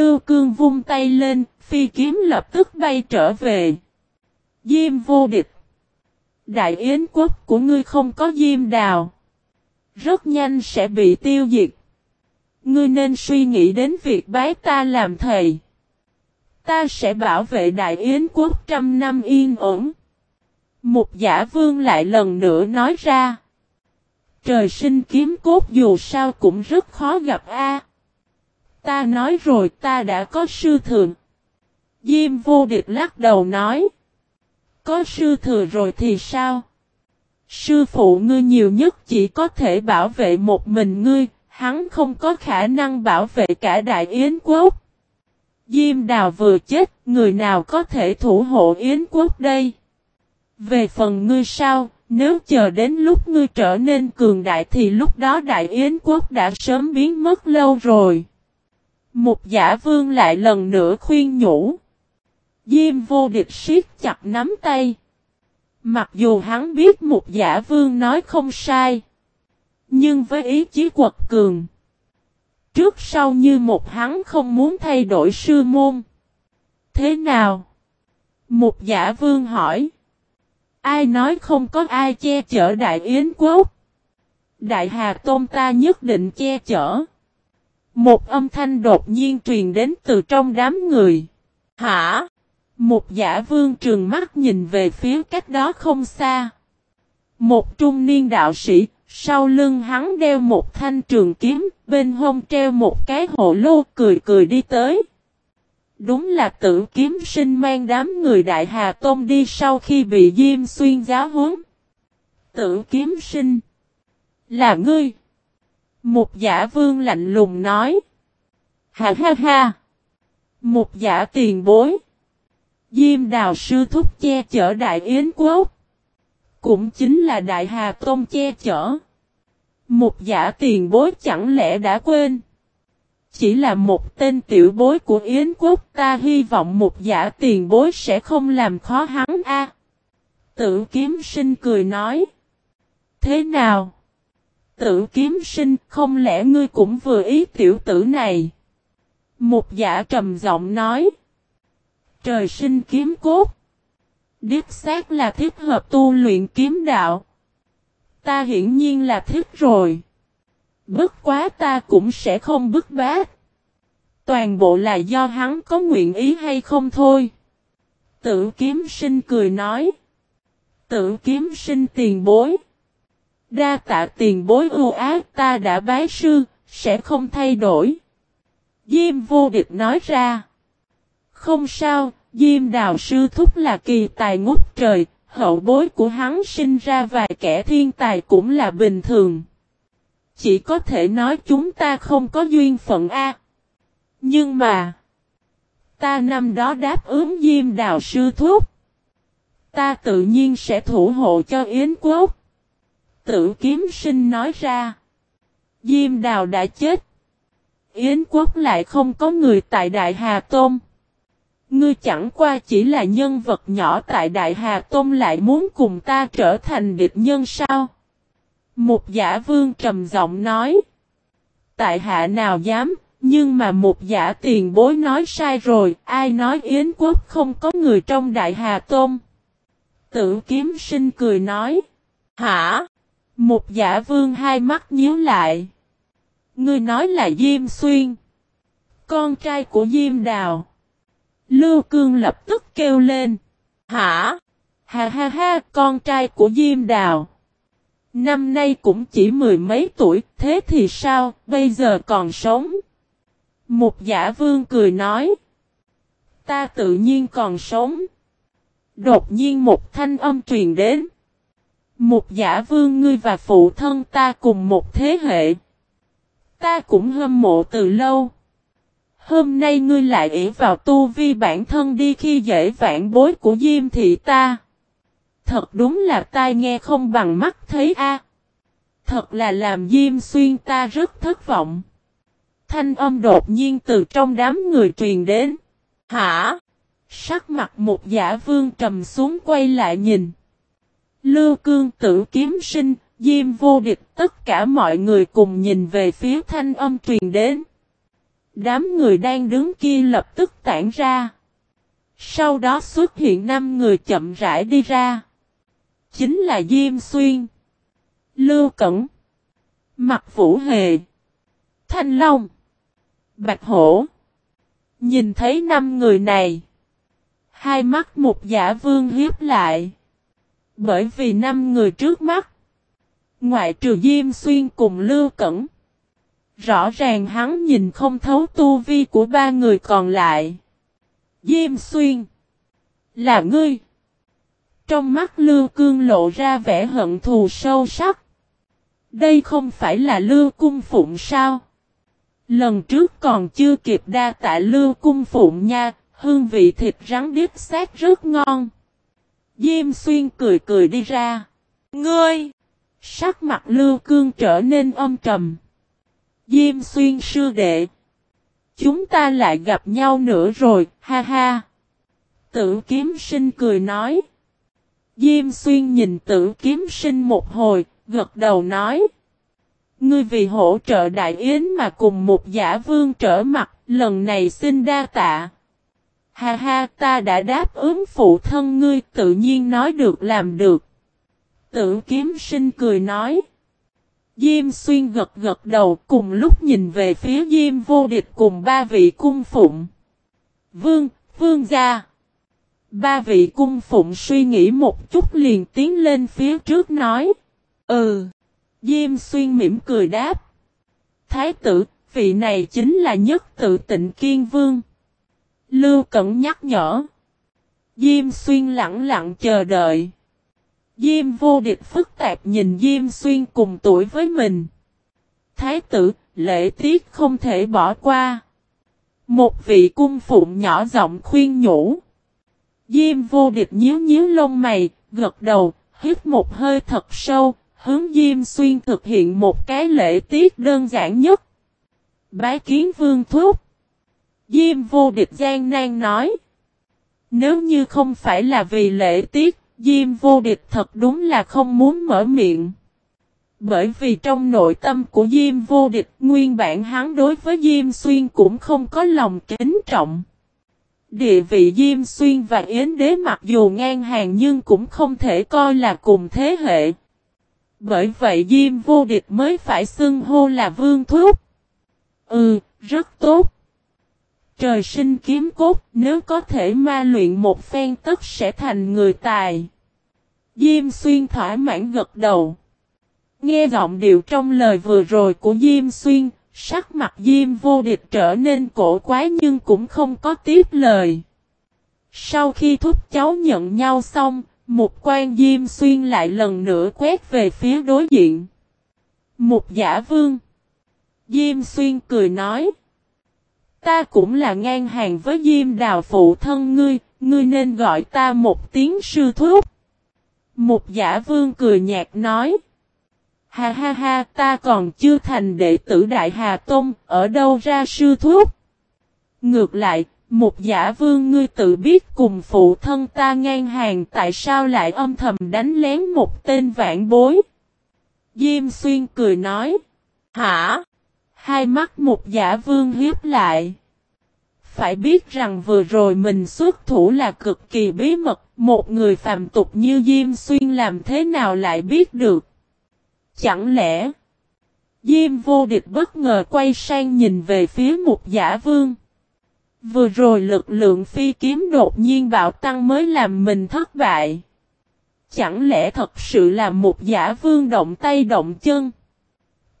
Lưu cương vung tay lên, phi kiếm lập tức bay trở về. Diêm vô địch. Đại yến quốc của ngươi không có diêm đào. Rất nhanh sẽ bị tiêu diệt. Ngươi nên suy nghĩ đến việc bái ta làm thầy. Ta sẽ bảo vệ Đại Yến quốc trăm năm yên ổn. Một giả vương lại lần nữa nói ra. Trời sinh kiếm cốt dù sao cũng rất khó gặp a. Ta nói rồi ta đã có sư thượng. Diêm vô địch lắc đầu nói. Có sư thừa rồi thì sao? Sư phụ ngươi nhiều nhất chỉ có thể bảo vệ một mình ngươi, hắn không có khả năng bảo vệ cả Đại Yến quốc. Diêm đào vừa chết, người nào có thể thủ hộ Yến quốc đây? Về phần ngươi sao, nếu chờ đến lúc ngươi trở nên cường đại thì lúc đó Đại Yến quốc đã sớm biến mất lâu rồi. Một giả vương lại lần nữa khuyên nhủ. Diêm vô địch siết chặt nắm tay. Mặc dù hắn biết một giả vương nói không sai. Nhưng với ý chí quật cường. Trước sau như một hắn không muốn thay đổi sư môn. Thế nào? Một giả vương hỏi. Ai nói không có ai che chở Đại Yến Quốc? Đại Hà Tôn ta nhất định che chở. Một âm thanh đột nhiên truyền đến từ trong đám người. Hả? Một giả vương trường mắt nhìn về phía cách đó không xa. Một trung niên đạo sĩ, sau lưng hắn đeo một thanh trường kiếm, bên hông treo một cái hộ lô cười cười đi tới. Đúng là tử kiếm sinh mang đám người đại hà tôn đi sau khi bị Diêm Xuyên giáo huấn. Tử kiếm sinh. Là ngươi. Một giả vương lạnh lùng nói. Ha ha ha. Một giả tiền bối. Diêm đào sư thúc che chở Đại Yến Quốc. Cũng chính là Đại Hà Tôn che chở. Một giả tiền bối chẳng lẽ đã quên. Chỉ là một tên tiểu bối của Yến Quốc ta hy vọng một giả tiền bối sẽ không làm khó hắn a. À, Tử kiếm sinh cười nói. Thế nào? Tử kiếm sinh, không lẽ ngươi cũng vừa ý tiểu tử này? Một giả trầm giọng nói. Trời sinh kiếm cốt. Điếp xác là thích hợp tu luyện kiếm đạo. Ta hiển nhiên là thích rồi. Bất quá ta cũng sẽ không bức bát. Toàn bộ là do hắn có nguyện ý hay không thôi. Tử kiếm sinh cười nói. Tử kiếm sinh tiền bối. Đa tạ tiền bối ưu ác ta đã bái sư, sẽ không thay đổi. Diêm vô địch nói ra. Không sao, Diêm đào sư thúc là kỳ tài ngút trời, hậu bối của hắn sinh ra vài kẻ thiên tài cũng là bình thường. Chỉ có thể nói chúng ta không có duyên phận A. Nhưng mà, ta năm đó đáp ứng Diêm đào sư thúc. Ta tự nhiên sẽ thủ hộ cho Yến Quốc. Tử kiếm sinh nói ra. Diêm đào đã chết. Yến Quốc lại không có người tại Đại Hà Tôn. Ngươi chẳng qua chỉ là nhân vật nhỏ tại Đại Hà Tôn lại muốn cùng ta trở thành địch nhân sao? Một giả vương trầm giọng nói. Tại hạ nào dám, nhưng mà một giả tiền bối nói sai rồi, ai nói Yến Quốc không có người trong Đại Hà Tôn? Tử kiếm sinh cười nói. Hả? Một giả vương hai mắt nhíu lại. Ngươi nói là Diêm Xuyên. Con trai của Diêm Đào. Lưu Cương lập tức kêu lên. Hả? Ha ha ha, con trai của Diêm Đào. Năm nay cũng chỉ mười mấy tuổi, thế thì sao, bây giờ còn sống? Một giả vương cười nói. Ta tự nhiên còn sống. Đột nhiên một thanh âm truyền đến. Một giả vương ngươi và phụ thân ta cùng một thế hệ. Ta cũng hâm mộ từ lâu. Hôm nay ngươi lại ỷ vào tu vi bản thân đi khi dễ vãn bối của Diêm thị ta. Thật đúng là tai nghe không bằng mắt thấy a. Thật là làm Diêm xuyên ta rất thất vọng. Thanh âm đột nhiên từ trong đám người truyền đến. Hả? Sắc mặt một giả vương trầm xuống quay lại nhìn. Lưu cương tử kiếm sinh, Diêm vô địch tất cả mọi người cùng nhìn về phía thanh âm truyền đến. Đám người đang đứng kia lập tức tản ra. Sau đó xuất hiện năm người chậm rãi đi ra. Chính là Diêm Xuyên, Lưu Cẩn, Mặt Vũ Hề, Thanh Long, Bạch Hổ. Nhìn thấy năm người này. Hai mắt một giả vương hiếp lại. Bởi vì năm người trước mắt. Ngoại trừ Diêm Xuyên cùng Lưu Cẩn. Rõ ràng hắn nhìn không thấu tu vi của ba người còn lại. Diêm Xuyên. Là ngươi. Trong mắt Lưu Cương lộ ra vẻ hận thù sâu sắc. Đây không phải là Lưu Cung Phụng sao? Lần trước còn chưa kịp đa tạ Lưu Cung Phụng nha, hương vị thịt rắn điếp xác rất ngon. Diêm Xuyên cười cười đi ra. Ngươi! Sắc mặt Lưu Cương trở nên âm trầm. Diêm Xuyên sư đệ. Chúng ta lại gặp nhau nữa rồi, ha ha. Tử kiếm sinh cười nói. Diêm Xuyên nhìn tử kiếm sinh một hồi, gật đầu nói. Ngươi vì hỗ trợ đại yến mà cùng một giả vương trở mặt, lần này xin đa tạ. Ha ha ta đã đáp ứng phụ thân ngươi tự nhiên nói được làm được. Tử kiếm sinh cười nói. Diêm xuyên gật gật đầu cùng lúc nhìn về phía Diêm vô địch cùng ba vị cung phụng. Vương, vương gia. Ba vị cung phụng suy nghĩ một chút liền tiến lên phía trước nói. Ừ. Diêm xuyên mỉm cười đáp. Thái tử, vị này chính là nhất tự tịnh kiên vương. Lưu Cẩn nhắc nhở. Diêm xuyên lặng lặng chờ đợi. Diêm vô địch phức tạp nhìn Diêm xuyên cùng tuổi với mình. Thái tử, lễ tiết không thể bỏ qua. Một vị cung phụng nhỏ giọng khuyên nhủ. Diêm vô địch nhíu nhíu lông mày, gật đầu, hít một hơi thật sâu, hướng Diêm Xuyên thực hiện một cái lễ tiết đơn giản nhất. Bái kiến vương thúc. Diêm vô địch gian nan nói. Nếu như không phải là vì lễ tiết, Diêm vô địch thật đúng là không muốn mở miệng. Bởi vì trong nội tâm của Diêm vô địch, nguyên bản hắn đối với Diêm Xuyên cũng không có lòng kính trọng. Địa vị Diêm Xuyên và Yến Đế mặc dù ngang hàng nhưng cũng không thể coi là cùng thế hệ. Bởi vậy Diêm vô địch mới phải xưng hô là vương thúc. Ừ, rất tốt. Trời sinh kiếm cốt, nếu có thể ma luyện một phen tất sẽ thành người tài. Diêm xuyên thỏa mãn gật đầu. Nghe giọng điệu trong lời vừa rồi của Diêm xuyên, sắc mặt Diêm vô địch trở nên cổ quái nhưng cũng không có tiếp lời. Sau khi thúc cháu nhận nhau xong, một quan Diêm Xuyên lại lần nữa quét về phía đối diện. Một giả vương. Diêm Xuyên cười nói. Ta cũng là ngang hàng với Diêm Đào phụ thân ngươi, ngươi nên gọi ta một tiếng sư thúc. Một giả vương cười nhạt nói. Ha ha ha, ta còn chưa thành đệ tử Đại Hà Tôn, ở đâu ra sư thúc? Ngược lại, một giả vương ngươi tự biết cùng phụ thân ta ngang hàng tại sao lại âm thầm đánh lén một tên vạn bối. Diêm xuyên cười nói. Hả? Hai mắt một giả vương hiếp lại. Phải biết rằng vừa rồi mình xuất thủ là cực kỳ bí mật, một người phàm tục như Diêm Xuyên làm thế nào lại biết được. Chẳng lẽ, Diêm vô địch bất ngờ quay sang nhìn về phía một giả vương. Vừa rồi lực lượng phi kiếm đột nhiên bạo tăng mới làm mình thất bại. Chẳng lẽ thật sự là một giả vương động tay động chân?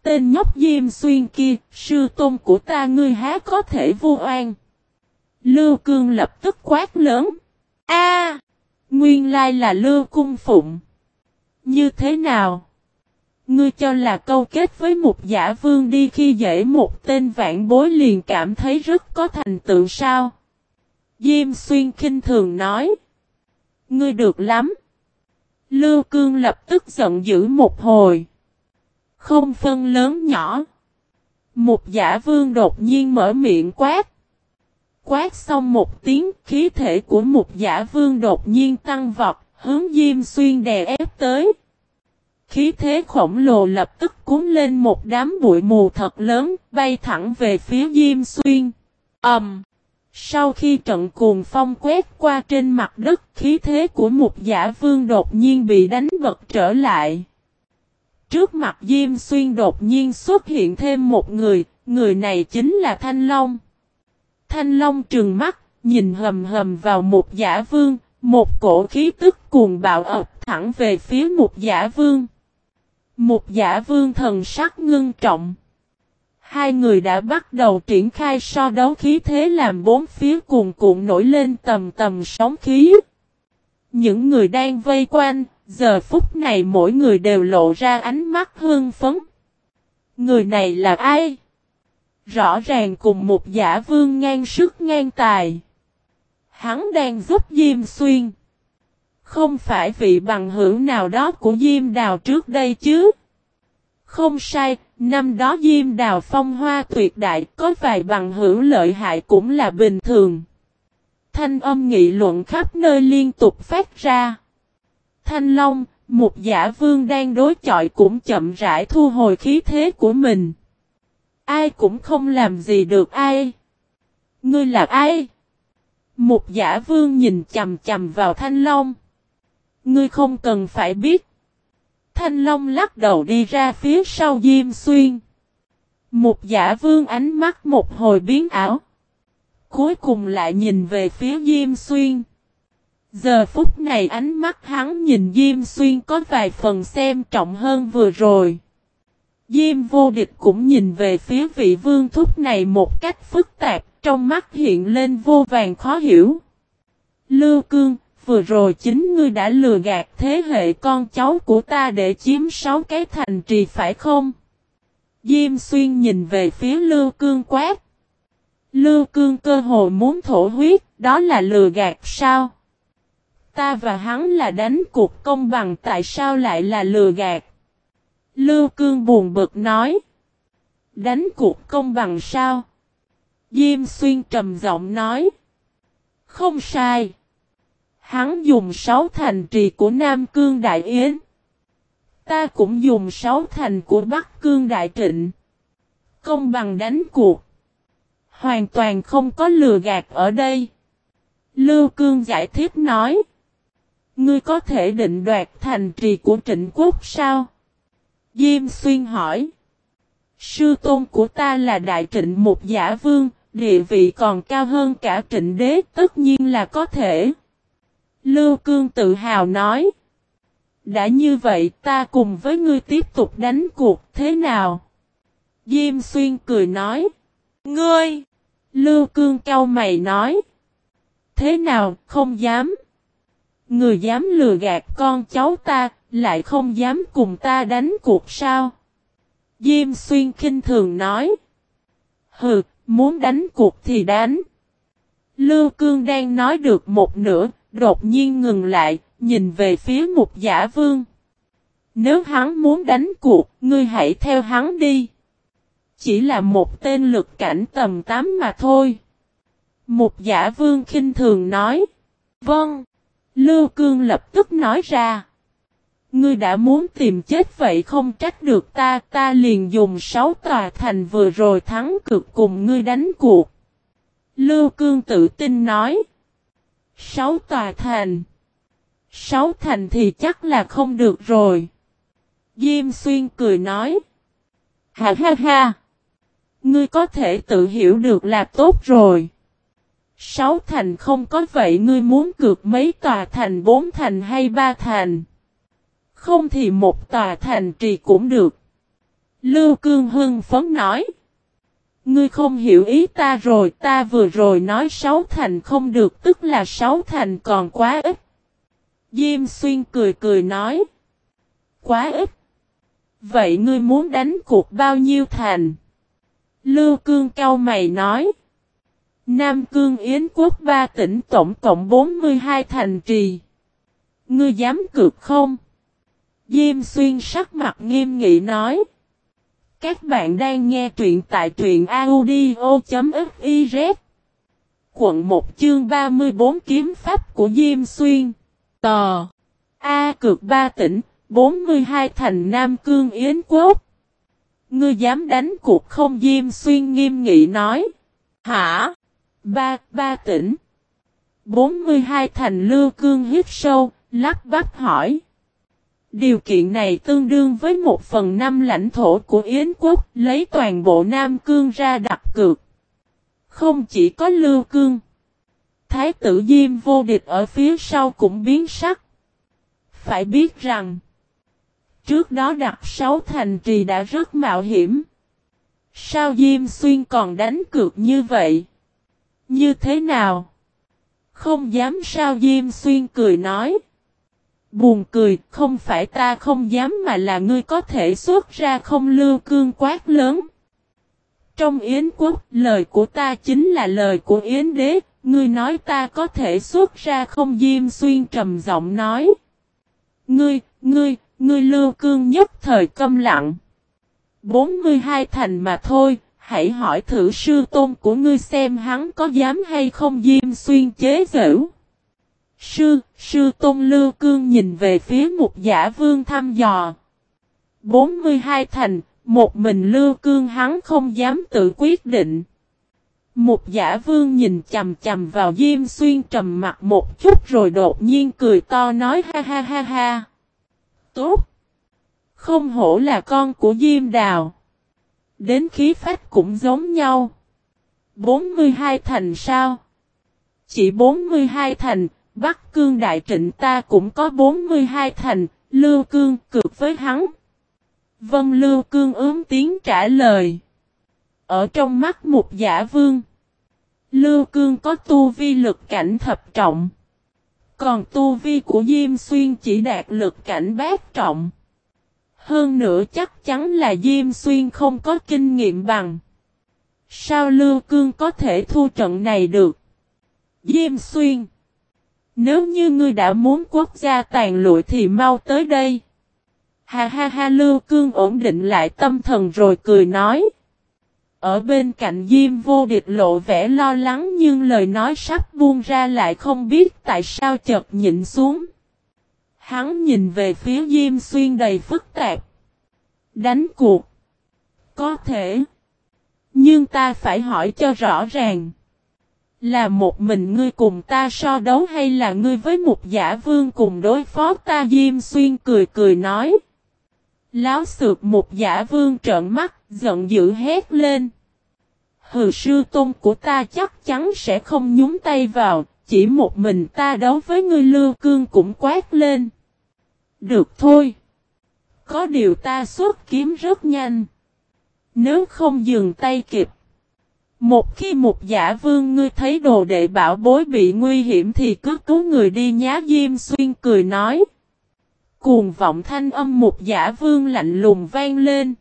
Tên nhóc Diêm Xuyên kia, sư tôn của ta ngươi há có thể vô oan. Lưu Cương lập tức quát lớn. A, Nguyên lai là Lưu Cung Phụng. Như thế nào? Ngươi cho là câu kết với một giả vương đi khi dễ một tên vạn bối liền cảm thấy rất có thành tựu sao? Diêm xuyên khinh thường nói. Ngươi được lắm. Lưu cương lập tức giận dữ một hồi. Không phân lớn nhỏ. Một giả vương đột nhiên mở miệng quát. Quát xong một tiếng khí thể của một giả vương đột nhiên tăng vọt, hướng Diêm Xuyên đè ép tới. khí thế khổng lồ lập tức cuốn lên một đám bụi mù thật lớn, bay thẳng về phía Diêm Xuyên. ầm, um, Sau khi trận cuồng phong quét qua trên mặt đất, khí thế của một giả vương đột nhiên bị đánh bật trở lại. Trước mặt Diêm Xuyên đột nhiên xuất hiện thêm một người, người này chính là Thanh Long. Thanh Long trừng mắt, nhìn hầm hầm vào một giả vương, một cổ khí tức cuồng bạo ập thẳng về phía một giả vương. Một giả vương thần sắc ngưng trọng. Hai người đã bắt đầu triển khai so đấu khí thế làm bốn phía cuồn cuộn nổi lên tầm tầm sóng khí. Những người đang vây quanh, giờ phút này mỗi người đều lộ ra ánh mắt hương phấn. Người này là ai? Rõ ràng cùng một giả vương ngang sức ngang tài. Hắn đang giúp Diêm Xuyên. Không phải vị bằng hữu nào đó của Diêm Đào trước đây chứ. Không sai, năm đó Diêm Đào phong hoa tuyệt đại có vài bằng hữu lợi hại cũng là bình thường. Thanh âm nghị luận khắp nơi liên tục phát ra. Thanh Long, một giả vương đang đối chọi cũng chậm rãi thu hồi khí thế của mình. Ai cũng không làm gì được ai. Ngươi là ai? Một giả vương nhìn chầm chầm vào Thanh Long. Ngươi không cần phải biết. Thanh Long lắc đầu đi ra phía sau Diêm Xuyên. Một giả vương ánh mắt một hồi biến ảo. Cuối cùng lại nhìn về phía Diêm Xuyên. Giờ phút này ánh mắt hắn nhìn Diêm Xuyên có vài phần xem trọng hơn vừa rồi. Diêm vô địch cũng nhìn về phía vị vương thúc này một cách phức tạp, trong mắt hiện lên vô vàng khó hiểu. Lưu Cương, vừa rồi chính ngươi đã lừa gạt thế hệ con cháu của ta để chiếm sáu cái thành trì phải không? Diêm xuyên nhìn về phía Lưu Cương quát. Lưu Cương cơ hồ muốn thổ huyết, đó là lừa gạt sao? Ta và hắn là đánh cuộc công bằng tại sao lại là lừa gạt? Lưu Cương buồn bực nói. Đánh cuộc công bằng sao? Diêm xuyên trầm giọng nói. Không sai. Hắn dùng sáu thành trì của Nam Cương Đại Yến. Ta cũng dùng sáu thành của Bắc Cương Đại Trịnh. Công bằng đánh cuộc. Hoàn toàn không có lừa gạt ở đây. Lưu Cương giải thích nói. Ngươi có thể định đoạt thành trì của trịnh quốc sao? Diêm xuyên hỏi. Sư tôn của ta là đại trịnh một giả vương, địa vị còn cao hơn cả trịnh đế tất nhiên là có thể. Lưu Cương tự hào nói. Đã như vậy ta cùng với ngươi tiếp tục đánh cuộc thế nào? Diêm xuyên cười nói. Ngươi! Lưu Cương cao mày nói. Thế nào không dám? Người dám lừa gạt con cháu ta, lại không dám cùng ta đánh cuộc sao? Diêm xuyên khinh thường nói. Hừ, muốn đánh cuộc thì đánh. Lưu Cương đang nói được một nửa, đột nhiên ngừng lại, nhìn về phía Mục giả vương. Nếu hắn muốn đánh cuộc, ngươi hãy theo hắn đi. Chỉ là một tên lực cảnh tầm 8 mà thôi. Mục giả vương khinh thường nói. Vâng. Lưu Cương lập tức nói ra. Ngươi đã muốn tìm chết vậy không trách được ta, ta liền dùng sáu tòa thành vừa rồi thắng cực cùng ngươi đánh cuộc. Lưu Cương tự tin nói. Sáu tòa thành. Sáu thành thì chắc là không được rồi. Diêm xuyên cười nói. Ha ha ha. Ngươi có thể tự hiểu được là tốt rồi. Sáu thành không có vậy ngươi muốn cược mấy tòa thành bốn thành hay ba thành. Không thì một tòa thành trì cũng được. Lưu Cương Hưng phấn nói. Ngươi không hiểu ý ta rồi, ta vừa rồi nói sáu thành không được tức là sáu thành còn quá ít. Diêm xuyên cười cười nói. Quá ít. Vậy ngươi muốn đánh cuộc bao nhiêu thành? Lưu Cương cao mày nói. Nam Cương Yến quốc ba tỉnh tổng cộng 42 thành trì. Ngươi dám cược không? Diêm xuyên sắc mặt nghiêm nghị nói. Các bạn đang nghe truyện tại truyện audio.fiz Quận 1 chương 34 kiếm pháp của Diêm Xuyên Tò A cực ba tỉnh 42 thành Nam Cương Yến Quốc. Ngươi dám đánh cuộc không Diêm Xuyên nghiêm nghị nói. Hả? Ba, ba tỉnh. 42 thành Lưu Cương hít sâu, lắc bắp hỏi. Điều kiện này tương đương với một phần năm lãnh thổ của Yến quốc lấy toàn bộ Nam Cương ra đặt cược. Không chỉ có Lưu Cương. Thái tử Diêm vô địch ở phía sau cũng biến sắc. Phải biết rằng, trước đó đặt sáu thành trì đã rất mạo hiểm. Sao Diêm Xuyên còn đánh cược như vậy? Như thế nào? Không dám sao Diêm Xuyên cười nói. Buồn cười, không phải ta không dám mà là ngươi có thể xuất ra không lưu cương quát lớn. Trong Yến quốc, lời của ta chính là lời của Yến đế, ngươi nói ta có thể xuất ra không Diêm Xuyên trầm giọng nói. Ngươi, ngươi, ngươi lưu cương nhất thời câm lặng. 42 thành mà thôi, hãy hỏi thử sư tôn của ngươi xem hắn có dám hay không Diêm Xuyên chế giễu. Sư, sư tôn lưu cương nhìn về phía một giả vương thăm dò. 42 thành, một mình lưu cương hắn không dám tự quyết định. Một giả vương nhìn chầm chầm vào Diêm Xuyên trầm mặt một chút rồi đột nhiên cười to nói ha ha ha ha. Tốt! Không hổ là con của Diêm Đào. Đến khí phách cũng giống nhau. 42 thành sao? Chỉ 42 thành, Bắc Cương Đại Trịnh ta cũng có 42 thành, Lưu Cương cược với hắn. Vân Lưu Cương ướm tiếng trả lời. Ở trong mắt một giả vương. Lưu Cương có tu vi lực cảnh thập trọng. Còn tu vi của Diêm Xuyên chỉ đạt lực cảnh bát trọng. Hơn nữa chắc chắn là Diêm Xuyên không có kinh nghiệm bằng. Sao Lưu Cương có thể thu trận này được? Diêm Xuyên, Nếu như ngươi đã muốn quốc gia tàn lụi thì mau tới đây. Ha ha ha, Lưu Cương ổn định lại tâm thần rồi cười nói. Ở bên cạnh Diêm vô địch lộ vẻ lo lắng nhưng lời nói sắp buông ra lại không biết tại sao chợt nhịn xuống. Hắn nhìn về phía Diêm Xuyên đầy phức tạp. Đánh cuộc. Có thể. Nhưng ta phải hỏi cho rõ ràng. Là một mình ngươi cùng ta so đấu hay là ngươi với một giả vương cùng đối phó ta Diêm Xuyên cười cười nói. Láo sượt một giả vương trợn mắt, giận dữ hét lên. Hừ sư tôn của ta chắc chắn sẽ không nhúng tay vào, chỉ một mình ta đấu với ngươi lưu cương cũng quát lên. Được thôi. Có điều ta xuất kiếm rất nhanh. Nếu không dừng tay kịp. Một khi một giả vương ngươi thấy đồ đệ bảo bối bị nguy hiểm thì cứ cứu người đi nhá Diêm Xuyên cười nói. Cuồng vọng thanh âm một giả vương lạnh lùng vang lên.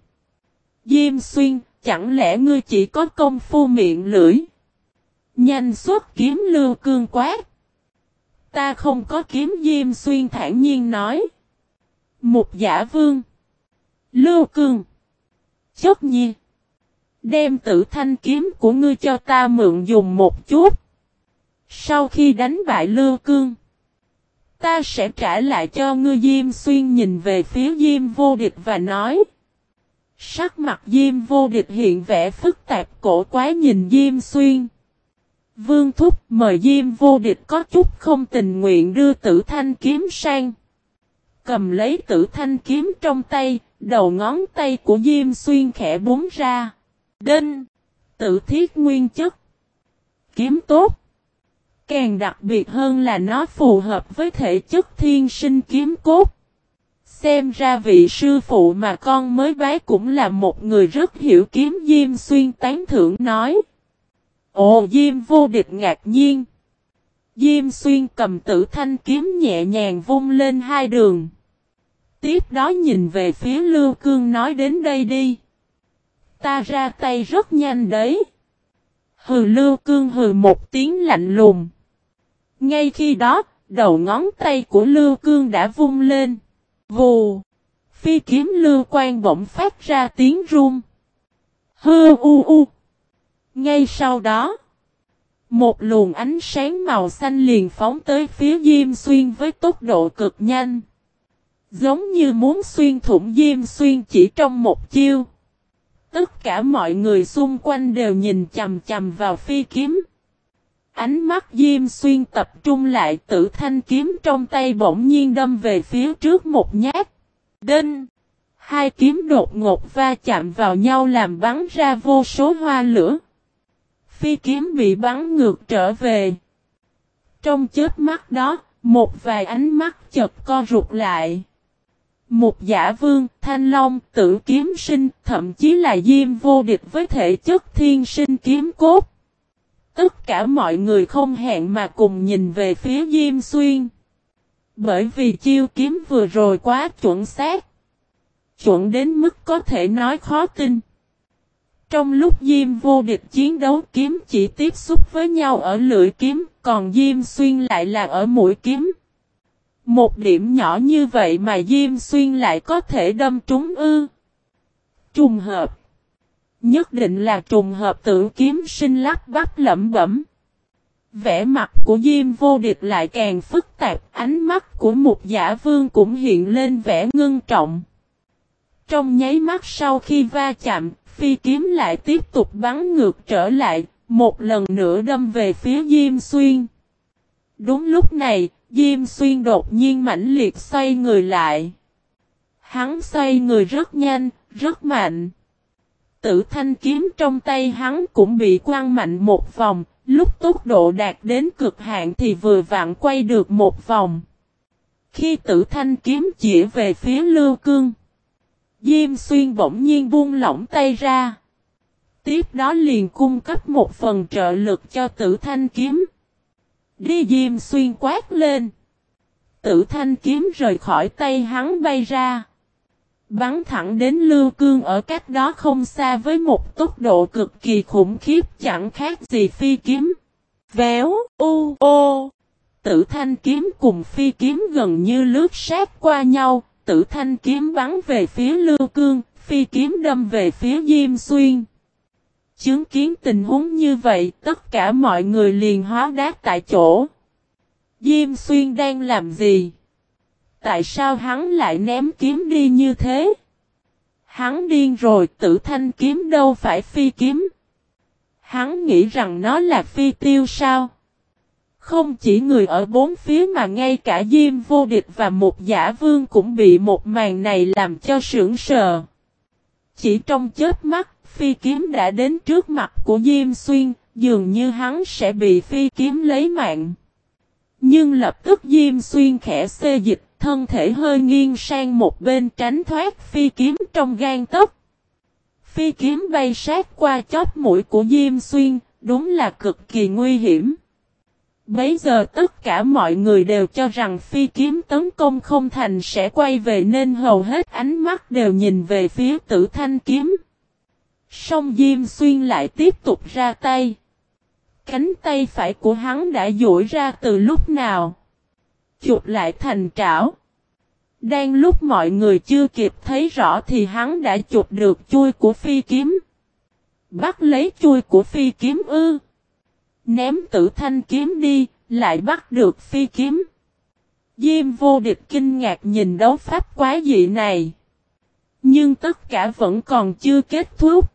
Diêm Xuyên, chẳng lẽ ngươi chỉ có công phu miệng lưỡi? Nhanh xuất kiếm lưu cương quát. Ta không có kiếm Diêm Xuyên thản nhiên nói. Một giả vương. Lưu cương. Chất nhi. Đem tử thanh kiếm của ngươi cho ta mượn dùng một chút. Sau khi đánh bại Lưu Cương, ta sẽ trả lại cho ngươi Diêm Xuyên nhìn về phía Diêm vô địch và nói. Sắc mặt Diêm vô địch hiện vẻ phức tạp cổ quái nhìn Diêm Xuyên. Vương Thúc mời Diêm vô địch có chút không tình nguyện đưa tử thanh kiếm sang. Cầm lấy tử thanh kiếm trong tay, đầu ngón tay của Diêm Xuyên khẽ búng ra. Đinh! Tự thiết nguyên chất. Kiếm tốt. Càng đặc biệt hơn là nó phù hợp với thể chất thiên sinh kiếm cốt. Xem ra vị sư phụ mà con mới bái cũng là một người rất hiểu kiếm Diêm Xuyên tán thưởng nói. Ồ Diêm vô địch ngạc nhiên. Diêm Xuyên cầm tử thanh kiếm nhẹ nhàng vung lên hai đường. Tiếp đó nhìn về phía Lưu Cương nói đến đây đi. Ta ra tay rất nhanh đấy. Hừ Lưu Cương hừ một tiếng lạnh lùng. Ngay khi đó, đầu ngón tay của Lưu Cương đã vung lên. Vù! Phi kiếm Lưu Quan bỗng phát ra tiếng rung. Hư u u! Ngay sau đó, một luồng ánh sáng màu xanh liền phóng tới phía Diêm Xuyên với tốc độ cực nhanh. Giống như muốn xuyên thủng Diêm Xuyên chỉ trong một chiêu. Tất cả mọi người xung quanh đều nhìn chầm chầm vào phi kiếm. Ánh mắt Diêm Xuyên tập trung lại tử thanh kiếm trong tay bỗng nhiên đâm về phía trước một nhát. Đinh! Hai kiếm đột ngột va chạm vào nhau làm bắn ra vô số hoa lửa. Phi kiếm bị bắn ngược trở về. Trong chết mắt đó, một vài ánh mắt chật co rụt lại. Một giả vương, thanh long, tử kiếm sinh, thậm chí là diêm vô địch với thể chất thiên sinh kiếm cốt. Tất cả mọi người không hẹn mà cùng nhìn về phía diêm xuyên. Bởi vì chiêu kiếm vừa rồi quá chuẩn xác. Chuẩn đến mức có thể nói khó tin. Trong lúc Diêm vô địch chiến đấu kiếm chỉ tiếp xúc với nhau ở lưỡi kiếm, còn Diêm xuyên lại là ở mũi kiếm. Một điểm nhỏ như vậy mà Diêm Xuyên lại có thể đâm trúng ư. Trùng hợp. Nhất định là trùng hợp tự kiếm sinh lắc bắt lẩm bẩm. Vẻ mặt của Diêm vô địch lại càng phức tạp, ánh mắt của một giả vương cũng hiện lên vẻ ngưng trọng. Trong nháy mắt sau khi va chạm, phi kiếm lại tiếp tục bắn ngược trở lại, một lần nữa đâm về phía Diêm Xuyên. Đúng lúc này, Diêm xuyên đột nhiên mãnh liệt xoay người lại. Hắn xoay người rất nhanh, rất mạnh. Tử thanh kiếm trong tay hắn cũng bị quăng mạnh một vòng, lúc tốc độ đạt đến cực hạn thì vừa vặn quay được một vòng. Khi tử thanh kiếm chỉ về phía lưu cương, Diêm xuyên bỗng nhiên buông lỏng tay ra. Tiếp đó liền cung cấp một phần trợ lực cho tử thanh kiếm. Đi Diêm Xuyên quát lên. Tử thanh kiếm rời khỏi tay hắn bay ra. Bắn thẳng đến Lưu Cương ở cách đó không xa với một tốc độ cực kỳ khủng khiếp chẳng khác gì phi kiếm. Véo, u, ô. Tử thanh kiếm cùng phi kiếm gần như lướt sát qua nhau. Tử thanh kiếm bắn về phía Lưu Cương, phi kiếm đâm về phía Diêm Xuyên. Chứng kiến tình huống như vậy, tất cả mọi người liền hóa đát tại chỗ. Diêm xuyên đang làm gì? Tại sao hắn lại ném kiếm đi như thế? Hắn điên rồi, tử thanh kiếm đâu phải phi kiếm. Hắn nghĩ rằng nó là phi tiêu sao? Không chỉ người ở bốn phía mà ngay cả Diêm vô địch và một giả vương cũng bị một màn này làm cho sưởng sờ. Chỉ trong chết mắt, phi kiếm đã đến trước mặt của Diêm Xuyên, dường như hắn sẽ bị phi kiếm lấy mạng. Nhưng lập tức Diêm Xuyên khẽ xê dịch, thân thể hơi nghiêng sang một bên tránh thoát phi kiếm trong gan tốc. Phi kiếm bay sát qua chóp mũi của Diêm Xuyên, đúng là cực kỳ nguy hiểm. Bấy giờ tất cả mọi người đều cho rằng phi kiếm tấn công không thành sẽ quay về nên hầu hết ánh mắt đều nhìn về phía tử thanh kiếm. Song Diêm Xuyên lại tiếp tục ra tay. Cánh tay phải của hắn đã duỗi ra từ lúc nào. Chụp lại thành trảo. Đang lúc mọi người chưa kịp thấy rõ thì hắn đã chụp được chui của phi kiếm. Bắt lấy chui của phi kiếm ư. Ném tử thanh kiếm đi, lại bắt được phi kiếm. Diêm vô địch kinh ngạc nhìn đấu pháp quá dị này. Nhưng tất cả vẫn còn chưa kết thúc.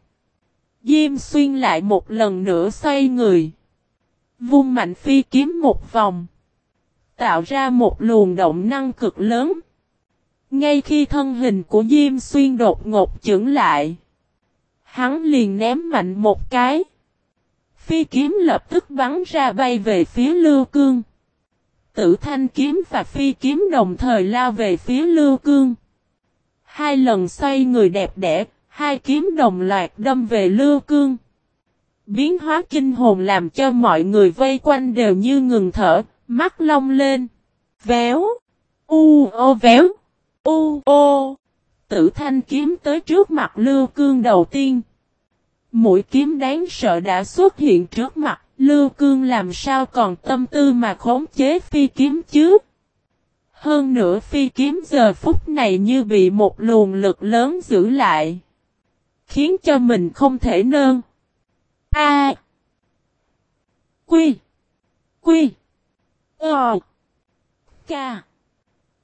Diêm xuyên lại một lần nữa xoay người. Vung mạnh phi kiếm một vòng. Tạo ra một luồng động năng cực lớn. Ngay khi thân hình của Diêm xuyên đột ngột chững lại. Hắn liền ném mạnh một cái. Phi kiếm lập tức bắn ra bay về phía Lưu Cương. Tử thanh kiếm và phi kiếm đồng thời lao về phía Lưu Cương. Hai lần xoay người đẹp đẽ, hai kiếm đồng loạt đâm về Lưu Cương. Biến hóa kinh hồn làm cho mọi người vây quanh đều như ngừng thở, mắt long lên. Véo. U ô véo. U ô. Tử thanh kiếm tới trước mặt Lưu Cương đầu tiên. Mũi kiếm đáng sợ đã xuất hiện trước mặt, Lưu Cương làm sao còn tâm tư mà khống chế phi kiếm chứ? Hơn nữa phi kiếm giờ phút này như bị một luồng lực lớn giữ lại. Khiến cho mình không thể nơn. A. Quy. Quy. Ờ. Ca.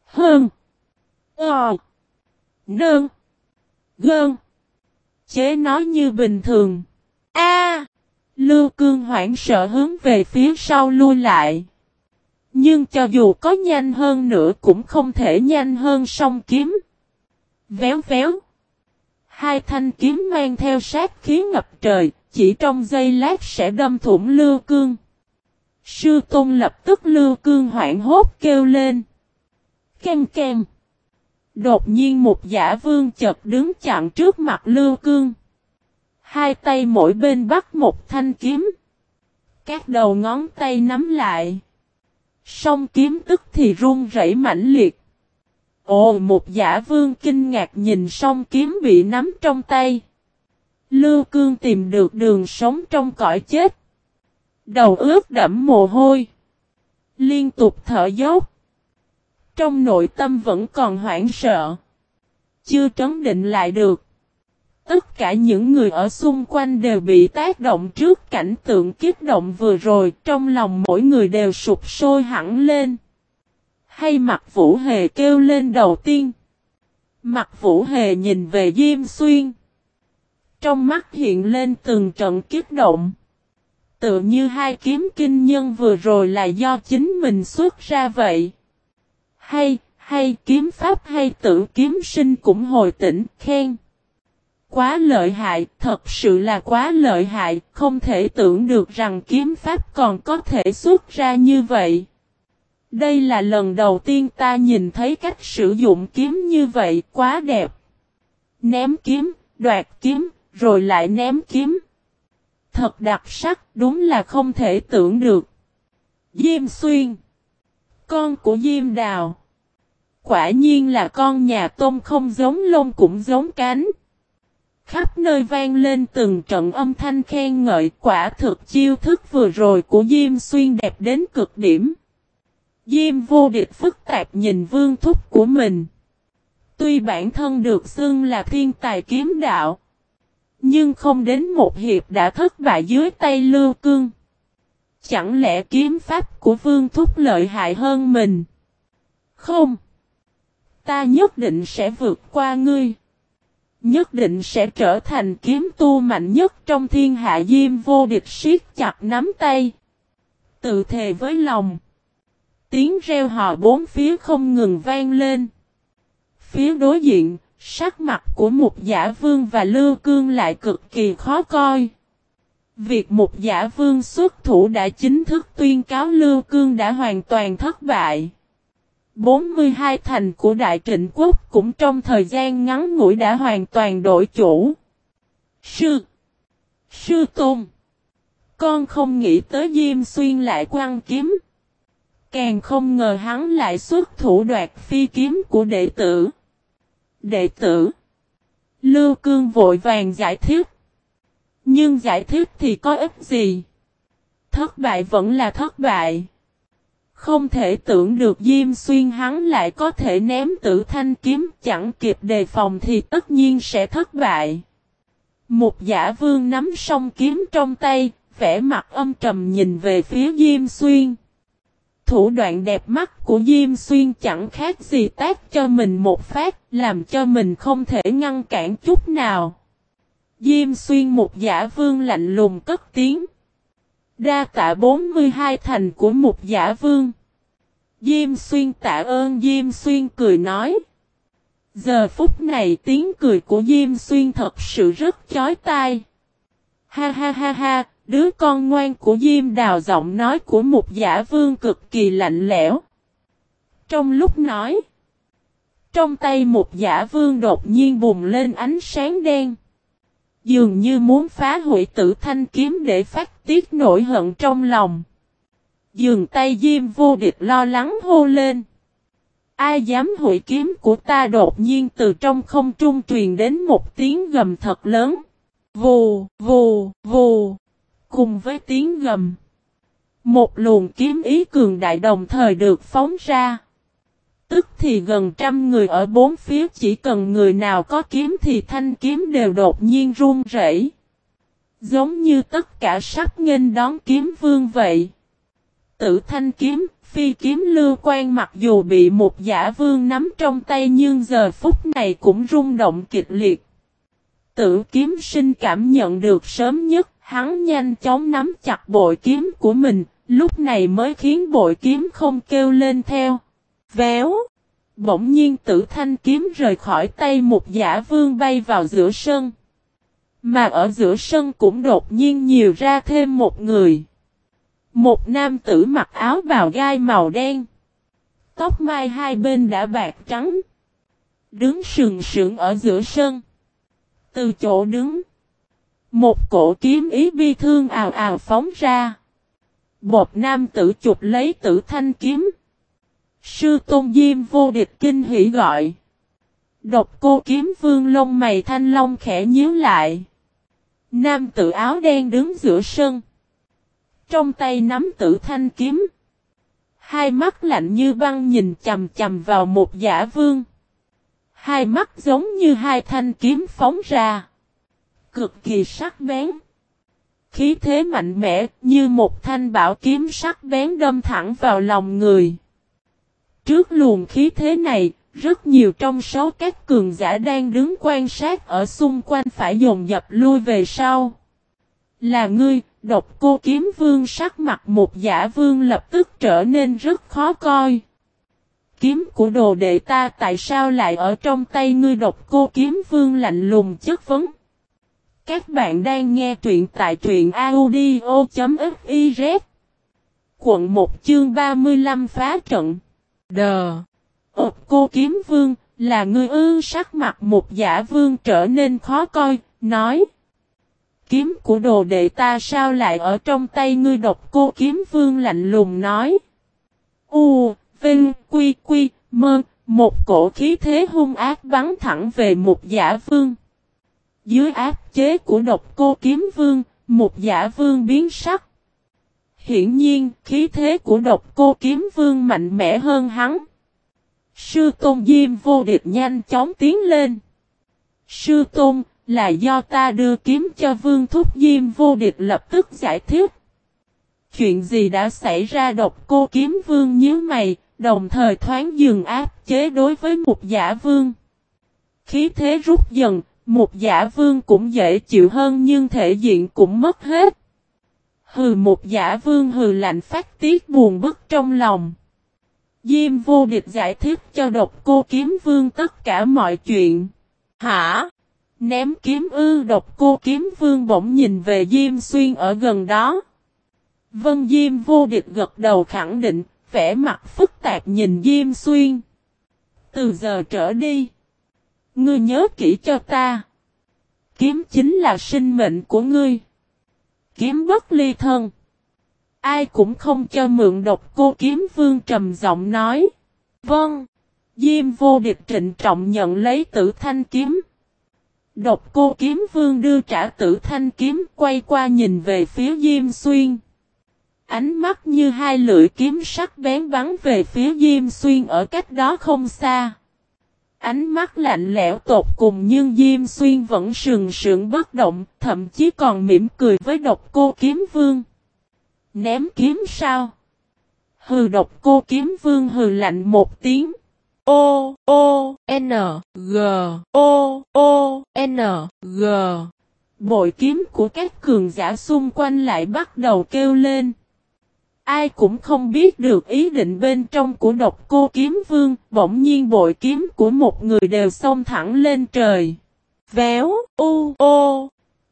Hơn. Ờ. nơn Gơn. Chế nói như bình thường. A. Lưu cương hoảng sợ hướng về phía sau lui lại. Nhưng cho dù có nhanh hơn nữa cũng không thể nhanh hơn song kiếm. Véo véo. Hai thanh kiếm mang theo sát khí ngập trời, chỉ trong giây lát sẽ đâm thủng lưu cương. Sư Tôn lập tức lưu cương hoảng hốt kêu lên. Kem kem. Đột nhiên một giả vương chợt đứng chặn trước mặt lưu cương. Hai tay mỗi bên bắt một thanh kiếm. Các đầu ngón tay nắm lại. Song kiếm tức thì run rẩy mãnh liệt. Ồ một giả vương kinh ngạc nhìn song kiếm bị nắm trong tay. Lưu cương tìm được đường sống trong cõi chết. Đầu ướt đẫm mồ hôi. Liên tục thở dốc. Trong nội tâm vẫn còn hoảng sợ. Chưa trấn định lại được. Tất cả những người ở xung quanh đều bị tác động trước cảnh tượng kiếp động vừa rồi, trong lòng mỗi người đều sụp sôi hẳn lên. Hay mặt Vũ Hề kêu lên đầu tiên. Mặt Vũ Hề nhìn về Diêm Xuyên. Trong mắt hiện lên từng trận kiếp động. Tự như hai kiếm kinh nhân vừa rồi là do chính mình xuất ra vậy. Hay, hay kiếm pháp hay tử kiếm sinh cũng hồi tỉnh khen. Quá lợi hại, thật sự là quá lợi hại, không thể tưởng được rằng kiếm pháp còn có thể xuất ra như vậy. Đây là lần đầu tiên ta nhìn thấy cách sử dụng kiếm như vậy, quá đẹp. Ném kiếm, đoạt kiếm, rồi lại ném kiếm. Thật đặc sắc, đúng là không thể tưởng được. Diêm Xuyên Con của Diêm Đào Quả nhiên là con nhà tôm không giống lông cũng giống cánh. Khắp nơi vang lên từng trận âm thanh khen ngợi quả thực chiêu thức vừa rồi của Diêm Xuyên đẹp đến cực điểm. Diêm vô địch phức tạp nhìn vương thúc của mình. Tuy bản thân được xưng là thiên tài kiếm đạo. Nhưng không đến một hiệp đã thất bại dưới tay lưu cương. Chẳng lẽ kiếm pháp của vương thúc lợi hại hơn mình? Không. Ta nhất định sẽ vượt qua ngươi. Nhất định sẽ trở thành kiếm tu mạnh nhất trong thiên hạ diêm vô địch siết chặt nắm tay. Tự thề với lòng. Tiếng reo hò bốn phía không ngừng vang lên. Phía đối diện, sắc mặt của một giả vương và lưu cương lại cực kỳ khó coi. Việc một giả vương xuất thủ đã chính thức tuyên cáo lưu cương đã hoàn toàn thất bại. 42 thành của Đại Trịnh Quốc cũng trong thời gian ngắn ngủi đã hoàn toàn đổi chủ. Sư Sư Tôn Con không nghĩ tới Diêm Xuyên lại quăng kiếm. Càng không ngờ hắn lại xuất thủ đoạt phi kiếm của đệ tử. Đệ tử Lưu Cương vội vàng giải thích. Nhưng giải thích thì có ích gì? Thất bại vẫn là thất bại. Không thể tưởng được Diêm Xuyên hắn lại có thể ném tử thanh kiếm chẳng kịp đề phòng thì tất nhiên sẽ thất bại. Một giả vương nắm song kiếm trong tay, vẻ mặt âm trầm nhìn về phía Diêm Xuyên. Thủ đoạn đẹp mắt của Diêm Xuyên chẳng khác gì tác cho mình một phát, làm cho mình không thể ngăn cản chút nào. Diêm Xuyên một giả vương lạnh lùng cất tiếng. Đa tạ 42 thành của một giả vương. Diêm xuyên tạ ơn Diêm xuyên cười nói. Giờ phút này tiếng cười của Diêm xuyên thật sự rất chói tai. Ha ha ha ha, đứa con ngoan của Diêm đào giọng nói của một giả vương cực kỳ lạnh lẽo. Trong lúc nói, trong tay một giả vương đột nhiên bùng lên ánh sáng đen. Dường như muốn phá hủy tử thanh kiếm để phát tiết nổi hận trong lòng. Dường tay diêm vô địch lo lắng hô lên. Ai dám hủy kiếm của ta đột nhiên từ trong không trung truyền đến một tiếng gầm thật lớn. Vù, vù, vù. Cùng với tiếng gầm. Một luồng kiếm ý cường đại đồng thời được phóng ra. Tức thì gần trăm người ở bốn phía chỉ cần người nào có kiếm thì thanh kiếm đều đột nhiên run rẩy, Giống như tất cả sắp nghênh đón kiếm vương vậy. Tử thanh kiếm, phi kiếm lưu quan mặc dù bị một giả vương nắm trong tay nhưng giờ phút này cũng rung động kịch liệt. Tử kiếm sinh cảm nhận được sớm nhất, hắn nhanh chóng nắm chặt bội kiếm của mình, lúc này mới khiến bội kiếm không kêu lên theo. Véo! Bỗng nhiên tử thanh kiếm rời khỏi tay một giả vương bay vào giữa sân. Mà ở giữa sân cũng đột nhiên nhiều ra thêm một người. Một nam tử mặc áo bào gai màu đen. Tóc mai hai bên đã bạc trắng. Đứng sừng sững ở giữa sân. Từ chỗ đứng. Một cổ kiếm ý bi thương ào ào phóng ra. một nam tử chụp lấy tử thanh kiếm. Sư Tôn Diêm vô địch kinh hỉ gọi. Độc cô kiếm vương lông mày thanh long khẽ nhíu lại. Nam tử áo đen đứng giữa sân. Trong tay nắm tử thanh kiếm. Hai mắt lạnh như băng nhìn chầm chầm vào một giả vương. Hai mắt giống như hai thanh kiếm phóng ra. Cực kỳ sắc bén. Khí thế mạnh mẽ như một thanh bảo kiếm sắc bén đâm thẳng vào lòng người. Trước luồng khí thế này, rất nhiều trong số các cường giả đang đứng quan sát ở xung quanh phải dồn dập lui về sau. Là ngươi, độc cô kiếm vương sắc mặt một giả vương lập tức trở nên rất khó coi. Kiếm của đồ đệ ta tại sao lại ở trong tay ngươi độc cô kiếm vương lạnh lùng chất vấn. Các bạn đang nghe truyện tại truyện audio.fiz Quận 1 chương 35 phá trận Đờ Ộp cô kiếm vương là người ư sắc mặt một giả vương trở nên khó coi, nói kiếm của đồ đệ ta sao lại ở trong tay ngươi độc cô kiếm vương lạnh lùng nói. U, Vinh, Quy, Quy, Mơ, một cổ khí thế hung ác bắn thẳng về một giả vương. Dưới áp chế của độc cô kiếm vương, một giả vương biến sắc. Hiển nhiên, khí thế của độc cô kiếm vương mạnh mẽ hơn hắn. Sư Tôn Diêm vô địch nhanh chóng tiến lên. Sư Tôn, là do ta đưa kiếm cho vương thúc diêm vô địch lập tức giải thích. Chuyện gì đã xảy ra độc cô kiếm vương nhíu mày, đồng thời thoáng dừng áp chế đối với một giả vương. Khí thế rút dần, một giả vương cũng dễ chịu hơn nhưng thể diện cũng mất hết. Hừ một giả vương hừ lạnh phát tiết buồn bức trong lòng. Diêm vô địch giải thích cho độc cô kiếm vương tất cả mọi chuyện. Hả? Ném kiếm ư độc cô kiếm vương bỗng nhìn về Diêm Xuyên ở gần đó. Vân Diêm vô địch gật đầu khẳng định, vẻ mặt phức tạp nhìn Diêm Xuyên. Từ giờ trở đi, ngươi nhớ kỹ cho ta. Kiếm chính là sinh mệnh của ngươi. Kiếm bất ly thân. Ai cũng không cho mượn độc cô kiếm vương trầm giọng nói. Vâng. Diêm vô địch trịnh trọng nhận lấy tử thanh kiếm. Độc cô kiếm vương đưa trả tử thanh kiếm quay qua nhìn về phía Diêm Xuyên. Ánh mắt như hai lưỡi kiếm sắc bén bắn về phía Diêm Xuyên ở cách đó không xa. Ánh mắt lạnh lẽo tột cùng nhưng Diêm Xuyên vẫn sừng sững bất động, thậm chí còn mỉm cười với độc cô kiếm vương. Ném kiếm sao? Hừ độc cô kiếm vương hừ lạnh một tiếng. O O N G O O N G Bội kiếm của các cường giả xung quanh lại bắt đầu kêu lên. Ai cũng không biết được ý định bên trong của độc cô kiếm vương, bỗng nhiên bội kiếm của một người đều xông thẳng lên trời. Véo, u, ô,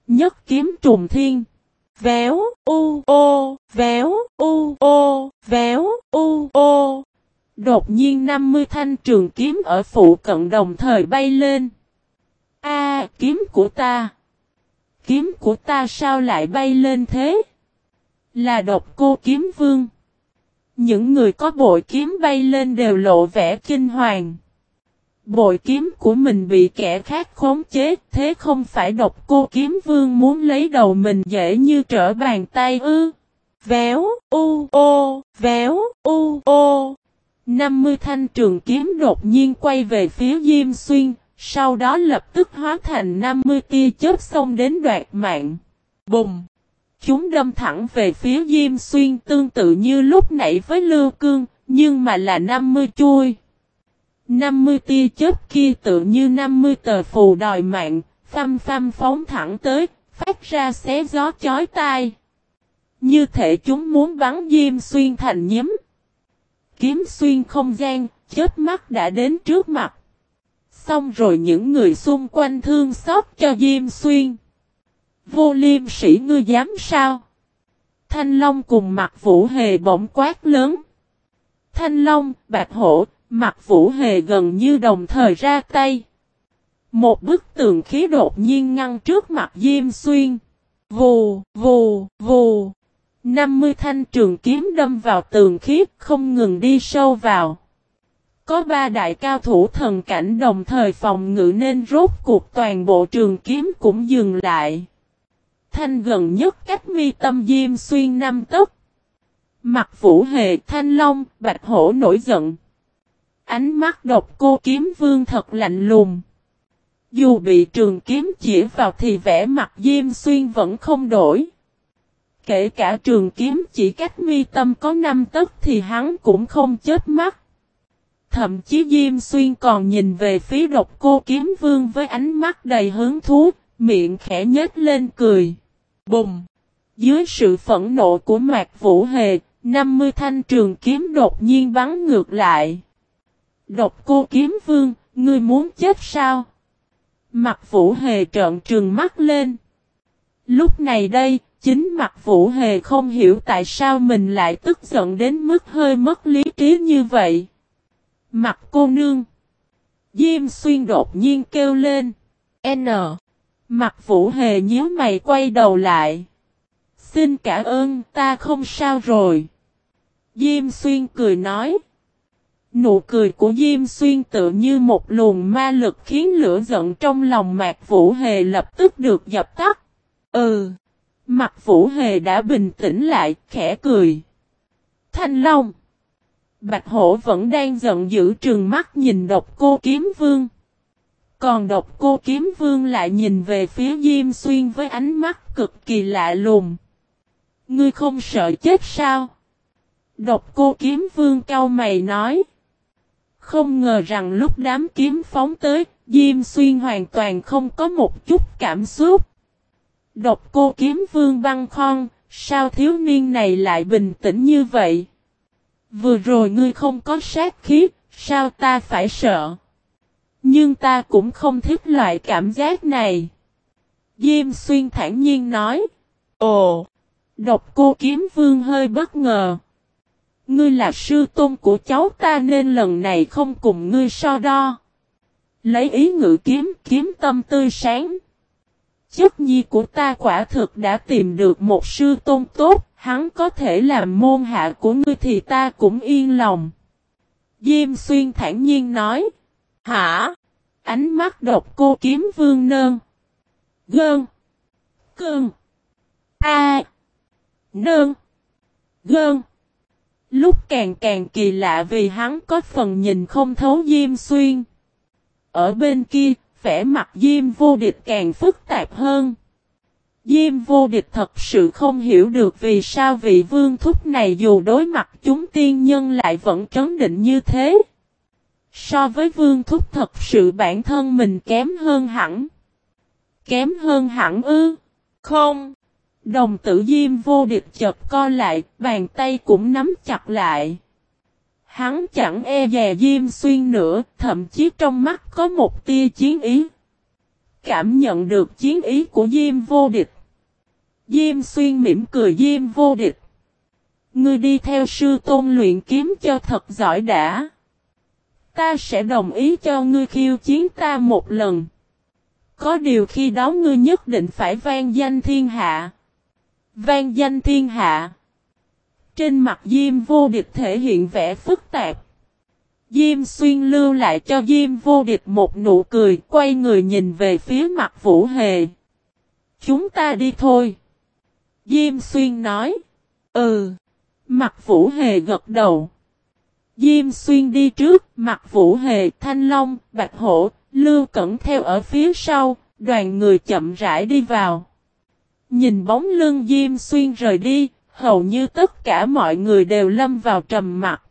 nhất kiếm trùng thiên. Véo, u, ô, véo, u, ô, véo, u, ô. Đột nhiên 50 thanh trường kiếm ở phụ cận đồng thời bay lên. A, kiếm của ta. Kiếm của ta sao lại bay lên thế? Là độc cô kiếm vương. Những người có bội kiếm bay lên đều lộ vẻ kinh hoàng. Bội kiếm của mình bị kẻ khác khống chế, thế không phải độc cô kiếm vương muốn lấy đầu mình dễ như trở bàn tay ư. Véo, u, ô, véo, u, ô. 50 thanh trường kiếm đột nhiên quay về phía Diêm Xuyên, sau đó lập tức hóa thành 50 tia chớp xông đến đoạt mạng. Bùng! Chúng đâm thẳng về phía Diêm Xuyên tương tự như lúc nãy với Lưu Cương, nhưng mà là 50 chui. 50 tia chớp kia tự như 50 tờ phù đòi mạng, phăm phăm phóng thẳng tới, phát ra xé gió chói tai. Như thể chúng muốn bắn Diêm Xuyên thành nhím. Kiếm xuyên không gian, chết mắt đã đến trước mặt. Xong rồi những người xung quanh thương xót cho Diêm Xuyên. Vô liêm sĩ ngươi dám sao? Thanh Long cùng mặt Vũ Hề bỗng quát lớn. Thanh Long, bạc Hổ, mặt Vũ Hề gần như đồng thời ra tay. Một bức tường khí đột nhiên ngăn trước mặt Diêm Xuyên. Vù, vù, vù. 50 thanh trường kiếm đâm vào tường khí không ngừng đi sâu vào. Có ba đại cao thủ thần cảnh đồng thời phòng ngự nên rốt cuộc toàn bộ trường kiếm cũng dừng lại. Thanh gần nhất cách mi tâm diêm xuyên năm tốc. Mặt vũ hề thanh long, bạch hổ nổi giận. Ánh mắt độc cô kiếm vương thật lạnh lùng. Dù bị trường kiếm chỉ vào thì vẻ mặt diêm xuyên vẫn không đổi. Kể cả trường kiếm chỉ cách mi tâm có năm tấc thì hắn cũng không chết mắt. Thậm chí Diêm Xuyên còn nhìn về phía độc cô kiếm vương với ánh mắt đầy hứng thú, miệng khẽ nhếch lên cười. Bùng! Dưới sự phẫn nộ của Mạc Vũ Hề, 50 thanh trường kiếm đột nhiên bắn ngược lại. Độc cô kiếm vương, ngươi muốn chết sao? Mặt Vũ Hề trợn trừng mắt lên. Lúc này đây, chính mặt Vũ Hề không hiểu tại sao mình lại tức giận đến mức hơi mất lý trí như vậy. Mặt cô nương. Diêm xuyên đột nhiên kêu lên. N. Mặt vũ hề nhíu mày quay đầu lại. Xin cảm ơn ta không sao rồi. Diêm xuyên cười nói. Nụ cười của Diêm Xuyên tự như một luồng ma lực khiến lửa giận trong lòng Mạc Vũ Hề lập tức được dập tắt. Ừ. Mặt Vũ Hề đã bình tĩnh lại, khẽ cười. Thanh Long. Bạch hổ vẫn đang giận dữ trừng mắt nhìn độc cô kiếm vương. Còn độc cô kiếm vương lại nhìn về phía Diêm Xuyên với ánh mắt cực kỳ lạ lùng. Ngươi không sợ chết sao? Độc cô kiếm vương cao mày nói. Không ngờ rằng lúc đám kiếm phóng tới, Diêm Xuyên hoàn toàn không có một chút cảm xúc. Độc cô kiếm vương băng khon, sao thiếu niên này lại bình tĩnh như vậy? Vừa rồi ngươi không có sát khí, sao ta phải sợ? Nhưng ta cũng không thích loại cảm giác này. Diêm xuyên thản nhiên nói. Ồ! Độc cô kiếm vương hơi bất ngờ. Ngươi là sư tôn của cháu ta nên lần này không cùng ngươi so đo. Lấy ý ngữ kiếm kiếm tâm tươi sáng. Chất nhi của ta quả thực đã tìm được một sư tôn tốt, hắn có thể làm môn hạ của ngươi thì ta cũng yên lòng. Diêm xuyên thản nhiên nói. Hả? Ánh mắt độc cô kiếm vương nơn. Gơn. Cơn. A. Nơn. Gơn. Lúc càng càng kỳ lạ vì hắn có phần nhìn không thấu Diêm Xuyên. Ở bên kia, vẻ mặt Diêm vô địch càng phức tạp hơn. Diêm vô địch thật sự không hiểu được vì sao vị vương thúc này dù đối mặt chúng tiên nhân lại vẫn trấn định như thế. So với vương thúc thật sự bản thân mình kém hơn hẳn. Kém hơn hẳn ư? Không. Đồng tử diêm vô địch chợt co lại, bàn tay cũng nắm chặt lại. Hắn chẳng e dè Diêm Xuyên nữa, thậm chí trong mắt có một tia chiến ý. Cảm nhận được chiến ý của Diêm vô địch. Diêm Xuyên mỉm cười Diêm vô địch. Ngươi đi theo sư tôn luyện kiếm cho thật giỏi đã. Ta sẽ đồng ý cho ngươi khiêu chiến ta một lần. Có điều khi đó ngươi nhất định phải vang danh thiên hạ. Vang danh thiên hạ. Trên mặt Diêm vô địch thể hiện vẻ phức tạp. Diêm xuyên lưu lại cho Diêm vô địch một nụ cười, quay người nhìn về phía mặt Vũ Hề. Chúng ta đi thôi. Diêm xuyên nói. Ừ. Mặt Vũ Hề gật đầu. Diêm xuyên đi trước, mặt Vũ Hề, Thanh Long, Bạch Hổ, Lưu Cẩn theo ở phía sau, đoàn người chậm rãi đi vào. Nhìn bóng lưng Diêm Xuyên rời đi, hầu như tất cả mọi người đều lâm vào trầm mặc.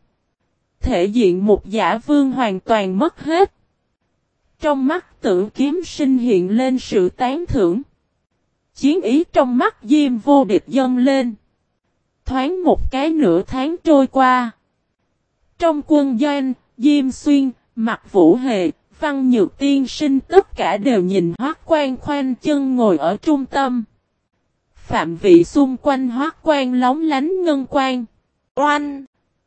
Thể diện một giả vương hoàn toàn mất hết. Trong mắt tử kiếm sinh hiện lên sự tán thưởng. Chiến ý trong mắt Diêm vô địch dâng lên. Thoáng một cái nửa tháng trôi qua. Trong quân doanh, Diêm Xuyên, Mặt Vũ Hề, Văn Nhược Tiên Sinh tất cả đều nhìn hoác quan khoanh chân ngồi ở trung tâm. Phạm vị xung quanh hoác quan lóng lánh ngân quan. Oanh!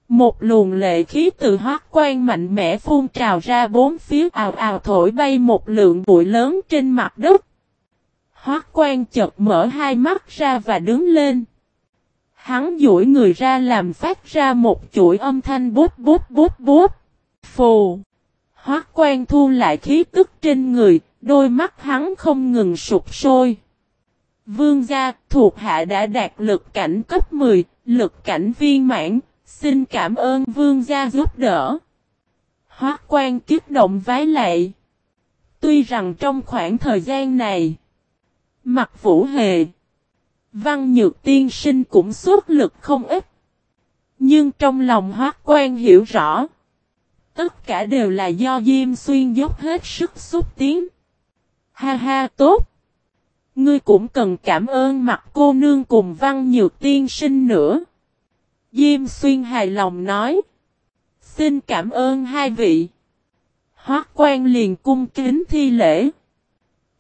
Một luồng lệ khí từ hoác quan mạnh mẽ phun trào ra bốn phía ào ào thổi bay một lượng bụi lớn trên mặt đất. Hoác quan chợt mở hai mắt ra và đứng lên. Hắn duỗi người ra làm phát ra một chuỗi âm thanh bút bút bút bút. Phù. Hoác quan thu lại khí tức trên người, đôi mắt hắn không ngừng sụp sôi. Vương gia thuộc hạ đã đạt lực cảnh cấp 10, lực cảnh viên mãn, xin cảm ơn vương gia giúp đỡ. Hoác quan kiếp động vái lệ. Tuy rằng trong khoảng thời gian này, mặt vũ hề, văn nhược tiên sinh cũng xuất lực không ít. Nhưng trong lòng hoác quan hiểu rõ, tất cả đều là do Diêm Xuyên dốc hết sức xúc tiến. Ha ha tốt! Ngươi cũng cần cảm ơn mặt cô nương cùng văn nhược tiên sinh nữa. Diêm xuyên hài lòng nói. Xin cảm ơn hai vị. Hoác quan liền cung kính thi lễ.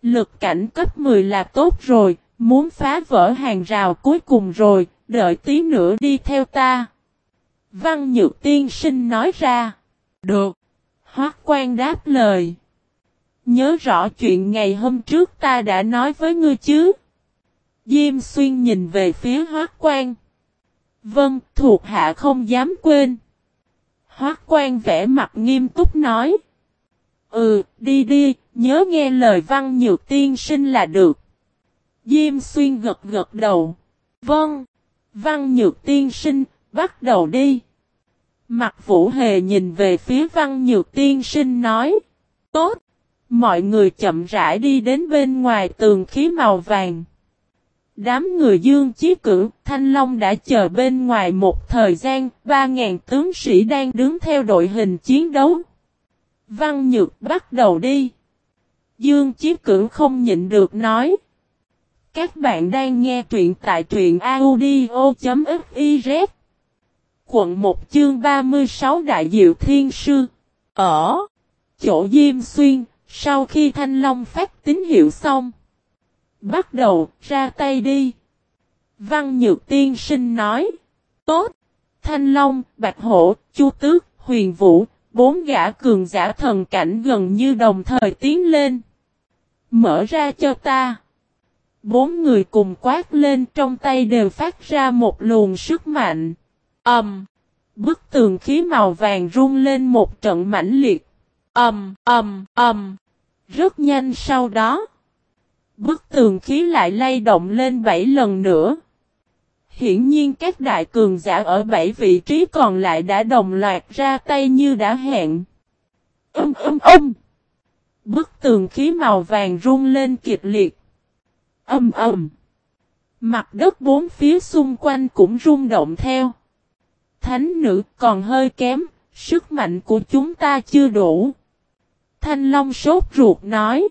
Lực cảnh cấp 10 là tốt rồi, muốn phá vỡ hàng rào cuối cùng rồi, đợi tí nữa đi theo ta. Văn Nhược Tiên Sinh nói ra. Được. Hoác quan đáp lời. Nhớ rõ chuyện ngày hôm trước ta đã nói với ngươi chứ. Diêm xuyên nhìn về phía hoác quan. Vâng, thuộc hạ không dám quên. Hoác quan vẽ mặt nghiêm túc nói. Ừ, đi đi, nhớ nghe lời văn nhược tiên sinh là được. Diêm xuyên gật gật đầu. Vâng, văn nhược tiên sinh, bắt đầu đi. Mặt vũ hề nhìn về phía văn nhược tiên sinh nói. Tốt. Mọi người chậm rãi đi đến bên ngoài tường khí màu vàng. Đám người dương chí cử, Thanh Long đã chờ bên ngoài một thời gian, 3.000 tướng sĩ đang đứng theo đội hình chiến đấu. Văn Nhược bắt đầu đi. Dương chí cử không nhịn được nói. Các bạn đang nghe truyện tại truyện audio.fiz Quận 1 chương 36 Đại Diệu Thiên Sư Ở chỗ Diêm Xuyên sau khi Thanh Long phát tín hiệu xong. Bắt đầu, ra tay đi. Văn Nhược Tiên Sinh nói. Tốt. Thanh Long, Bạch Hổ, Chu Tước, Huyền Vũ, bốn gã cường giả thần cảnh gần như đồng thời tiến lên. Mở ra cho ta. Bốn người cùng quát lên trong tay đều phát ra một luồng sức mạnh. âm, Um, bức tường khí màu vàng rung lên một trận mãnh liệt. Ầm, âm, ầm. Rất nhanh sau đó, bức tường khí lại lay động lên bảy lần nữa. Hiển nhiên các đại cường giả ở bảy vị trí còn lại đã đồng loạt ra tay như đã hẹn. Âm âm âm. Bức tường khí màu vàng rung lên kịch liệt. Âm ầm, Mặt đất bốn phía xung quanh cũng rung động theo. Thánh nữ còn hơi kém, sức mạnh của chúng ta chưa đủ. Thanh Long sốt ruột nói.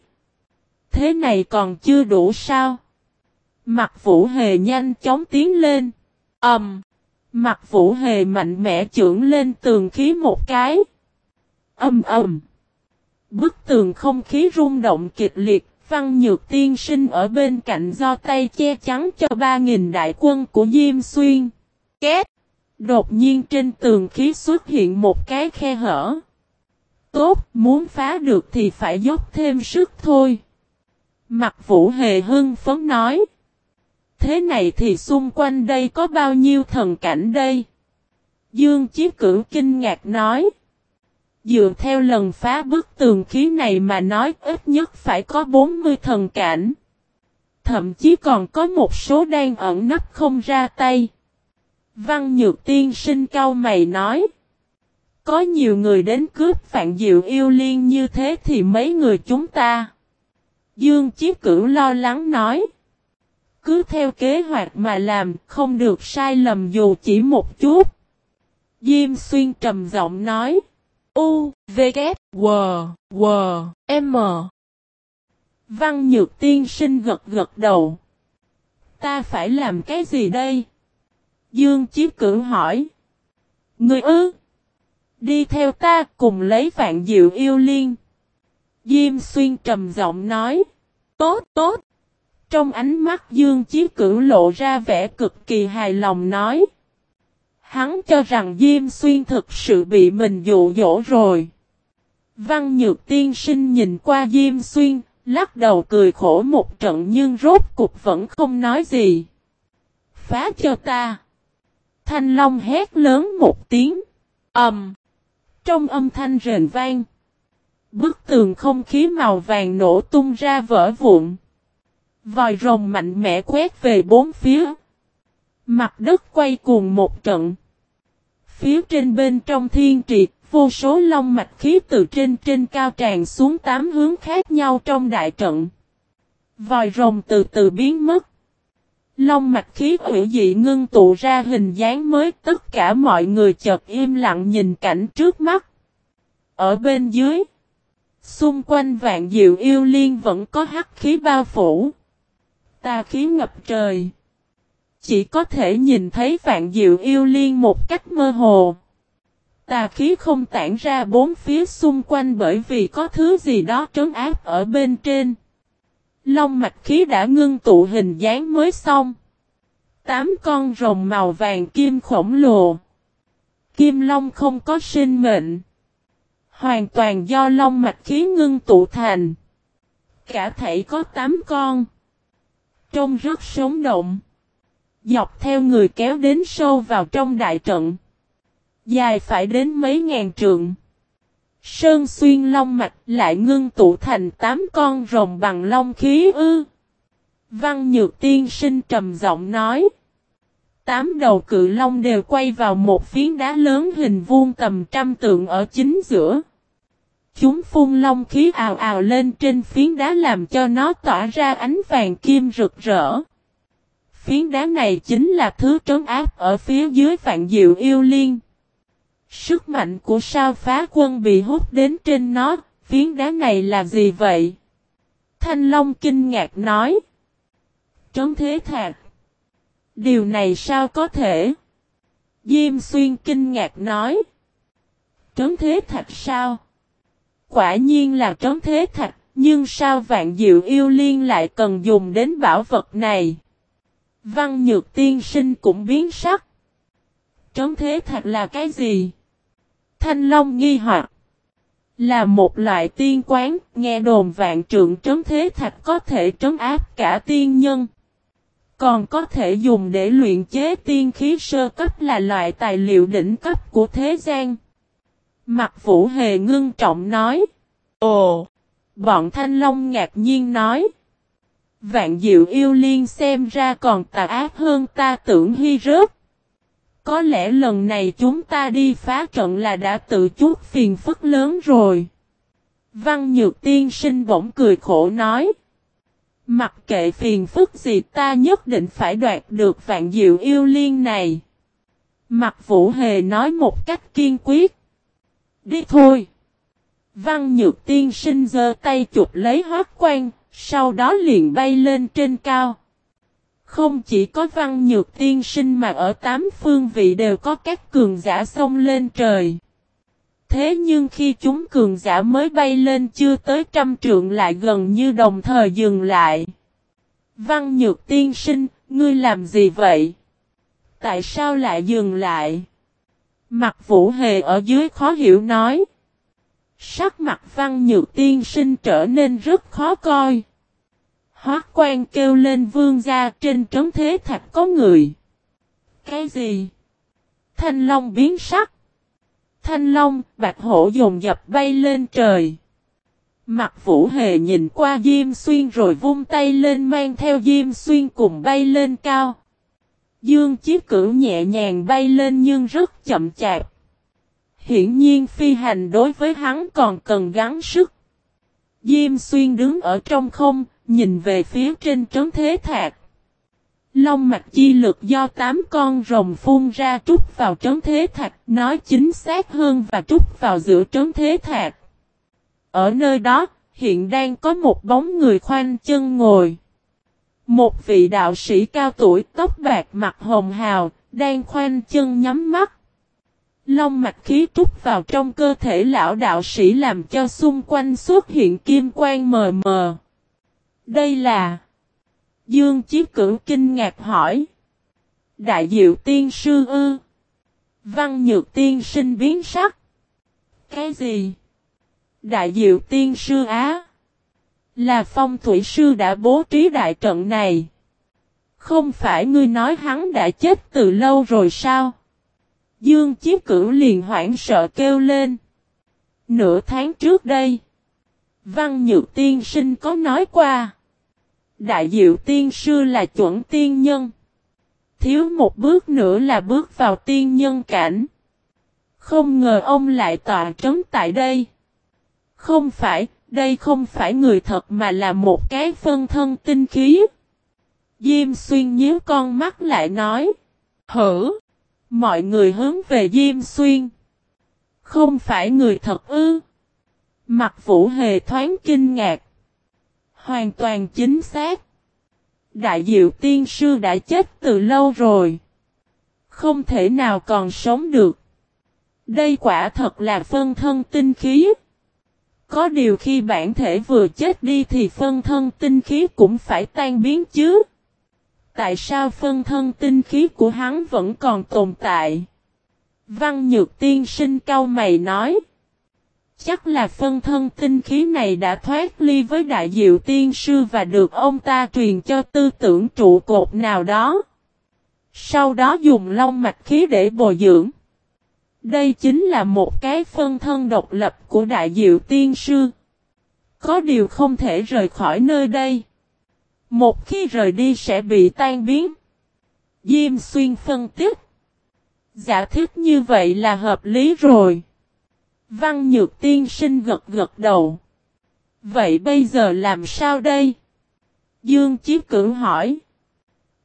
Thế này còn chưa đủ sao? Mặt vũ hề nhanh chóng tiến lên. Ẩm. Um, mặt vũ hề mạnh mẽ trưởng lên tường khí một cái. Âm ầm. Bức tường không khí rung động kịch liệt, văn nhược tiên sinh ở bên cạnh do tay che chắn cho ba nghìn đại quân của Diêm Xuyên. Két. Đột nhiên trên tường khí xuất hiện một cái khe hở. Tốt, muốn phá được thì phải dốc thêm sức thôi. Mặt vũ hề hưng phấn nói. Thế này thì xung quanh đây có bao nhiêu thần cảnh đây? Dương Chí Cửu kinh ngạc nói. Dựa theo lần phá bức tường khí này mà nói ít nhất phải có 40 thần cảnh. Thậm chí còn có một số đang ẩn nấp không ra tay. Văn Nhược Tiên sinh cao mày nói. Có nhiều người đến cướp Phạn Diệu yêu liên như thế thì mấy người chúng ta. Dương Chí Cửu lo lắng nói. cứ theo kế hoạch mà làm, không được sai lầm dù chỉ một chút. Diêm xuyên trầm giọng nói. U, V, K, W, W, M. Văn Nhược tiên sinh gật gật đầu. Ta phải làm cái gì đây? Dương Chí Cửu hỏi. Người ư? Đi theo ta cùng lấy vạn diệu yêu liên. Diêm xuyên trầm giọng nói. Tốt, tốt. Trong ánh mắt Dương Chí Cửu lộ ra vẻ cực kỳ hài lòng nói. Hắn cho rằng Diêm Xuyên thực sự bị mình dụ dỗ rồi. Văn Nhược Tiên Sinh nhìn qua Diêm Xuyên, lắc đầu cười khổ một trận nhưng rốt cục vẫn không nói gì. Phá cho ta. Thanh Long hét lớn một tiếng. Ầm. Um. Trong âm thanh rền vang. Bức tường không khí màu vàng nổ tung ra vỡ vụn. Vòi rồng mạnh mẽ quét về bốn phía. Mặt đất quay cuồng một trận. Phía trên bên trong thiên triệt, vô số long mạch khí từ trên trên cao tràn xuống tám hướng khác nhau trong đại trận. Vòi rồng từ từ biến mất. Long mạch khí hữu dị ngưng tụ ra hình dáng mới tất cả mọi người chợt im lặng nhìn cảnh trước mắt. Ở bên dưới, xung quanh vạn diệu yêu liên vẫn có hắc khí bao phủ. Tà khí ngập trời. Chỉ có thể nhìn thấy vạn diệu yêu liên một cách mơ hồ. Tà khí không tản ra bốn phía xung quanh bởi vì có thứ gì đó trấn áp ở bên trên. Long mạch khí đã ngưng tụ hình dáng mới xong. Tám con rồng màu vàng kim khổng lồ. Kim long không có sinh mệnh. Hoàn toàn do long mạch khí ngưng tụ thành. Cả thể có tám con. Trông rất sống động. Dọc theo người kéo đến sâu vào trong đại trận. Dài phải đến mấy ngàn trượng. Sơn xuyên long mạch lại ngưng tụ thành tám con rồng bằng long khí ư. Văn Nhược Tiên sinh trầm giọng nói. Tám đầu cự long đều quay vào một phiến đá lớn hình vuông tầm trăm tượng ở chính giữa. Chúng phun long khí ào ào lên trên phiến đá làm cho nó tỏa ra ánh vàng kim rực rỡ. Phiến đá này chính là thứ trấn áp ở phía dưới vạn diệu yêu liên. Sức mạnh của sao phá quân bị hút đến trên nó, phiến đá này là gì vậy? Thanh Long kinh ngạc nói. Trấn thế thạc. Điều này sao có thể? Diêm xuyên kinh ngạc nói. Trấn thế thạch sao? Quả nhiên là trấn thế thạch, nhưng sao vạn diệu yêu liên lại cần dùng đến bảo vật này? Văn nhược tiên sinh cũng biến sắc. Trấn thế thật là cái gì? Thanh Long nghi hoặc Là một loại tiên quán, nghe đồn vạn trượng trấn thế thạch có thể trấn áp cả tiên nhân. Còn có thể dùng để luyện chế tiên khí sơ cấp là loại tài liệu đỉnh cấp của thế gian. Mặt vũ hề ngưng trọng nói. Ồ! Bọn Thanh Long ngạc nhiên nói. Vạn diệu yêu liên xem ra còn tà ác hơn ta tưởng hy rớt. Có lẽ lần này chúng ta đi phá trận là đã tự chút phiền phức lớn rồi. Văn Nhược Tiên sinh bỗng cười khổ nói. Mặc kệ phiền phức gì ta nhất định phải đoạt được vạn diệu yêu liên này. Mặt Vũ Hề nói một cách kiên quyết. Đi thôi. Văn Nhược Tiên sinh giơ tay chụp lấy hoác quan, sau đó liền bay lên trên cao. Không chỉ có văn nhược tiên sinh mà ở tám phương vị đều có các cường giả xông lên trời. Thế nhưng khi chúng cường giả mới bay lên chưa tới trăm trượng lại gần như đồng thời dừng lại. Văn nhược tiên sinh, ngươi làm gì vậy? Tại sao lại dừng lại? Mặt vũ hề ở dưới khó hiểu nói. Sắc mặt văn nhược tiên sinh trở nên rất khó coi. Hoác quan kêu lên vương gia trên trấn thế thạch có người. Cái gì? Thanh long biến sắc. Thanh long, bạch hổ dồn dập bay lên trời. Mặt vũ hề nhìn qua Diêm Xuyên rồi vung tay lên mang theo Diêm Xuyên cùng bay lên cao. Dương chiếc cử nhẹ nhàng bay lên nhưng rất chậm chạp. Hiển nhiên phi hành đối với hắn còn cần gắng sức. Diêm Xuyên đứng ở trong không, nhìn về phía trên trấn thế thạc. Long mạch chi lực do tám con rồng phun ra trút vào trấn thế thạch, nói chính xác hơn và trút vào giữa trấn thế thạch. Ở nơi đó, hiện đang có một bóng người khoanh chân ngồi. Một vị đạo sĩ cao tuổi tóc bạc mặt hồng hào, đang khoanh chân nhắm mắt. Long mạch khí trút vào trong cơ thể lão đạo sĩ làm cho xung quanh xuất hiện kim quang mờ mờ. Đây là... Dương Chí Cửu kinh ngạc hỏi. Đại diệu tiên sư ư? Văn nhược tiên sinh biến sắc. Cái gì? Đại diệu tiên sư Á. Là phong thủy sư đã bố trí đại trận này. Không phải ngươi nói hắn đã chết từ lâu rồi sao? Dương Chí Cửu liền hoảng sợ kêu lên. Nửa tháng trước đây, Văn Nhược Tiên Sinh có nói qua. Đại Diệu Tiên Sư là chuẩn tiên nhân. Thiếu một bước nữa là bước vào tiên nhân cảnh. Không ngờ ông lại tọa trấn tại đây. Không phải, đây không phải người thật mà là một cái phân thân tinh khí. Diêm xuyên nhíu con mắt lại nói. Hử! Mọi người hướng về Diêm Xuyên. Không phải người thật ư. Mặt vũ hề thoáng kinh ngạc. Hoàn toàn chính xác. Đại diệu tiên sư đã chết từ lâu rồi. Không thể nào còn sống được. Đây quả thật là phân thân tinh khí. Có điều khi bản thể vừa chết đi thì phân thân tinh khí cũng phải tan biến chứ tại sao phân thân tinh khí của hắn vẫn còn tồn tại. Văn Nhược Tiên sinh cao mày nói. Chắc là phân thân tinh khí này đã thoát ly với đại diệu tiên sư và được ông ta truyền cho tư tưởng trụ cột nào đó. Sau đó dùng long mạch khí để bồi dưỡng. Đây chính là một cái phân thân độc lập của đại diệu tiên sư. Có điều không thể rời khỏi nơi đây. Một khi rời đi sẽ bị tan biến. Diêm xuyên phân tích. Giả thiết như vậy là hợp lý rồi. Văn nhược tiên sinh gật gật đầu. Vậy bây giờ làm sao đây? Dương Chiếu Cửu hỏi.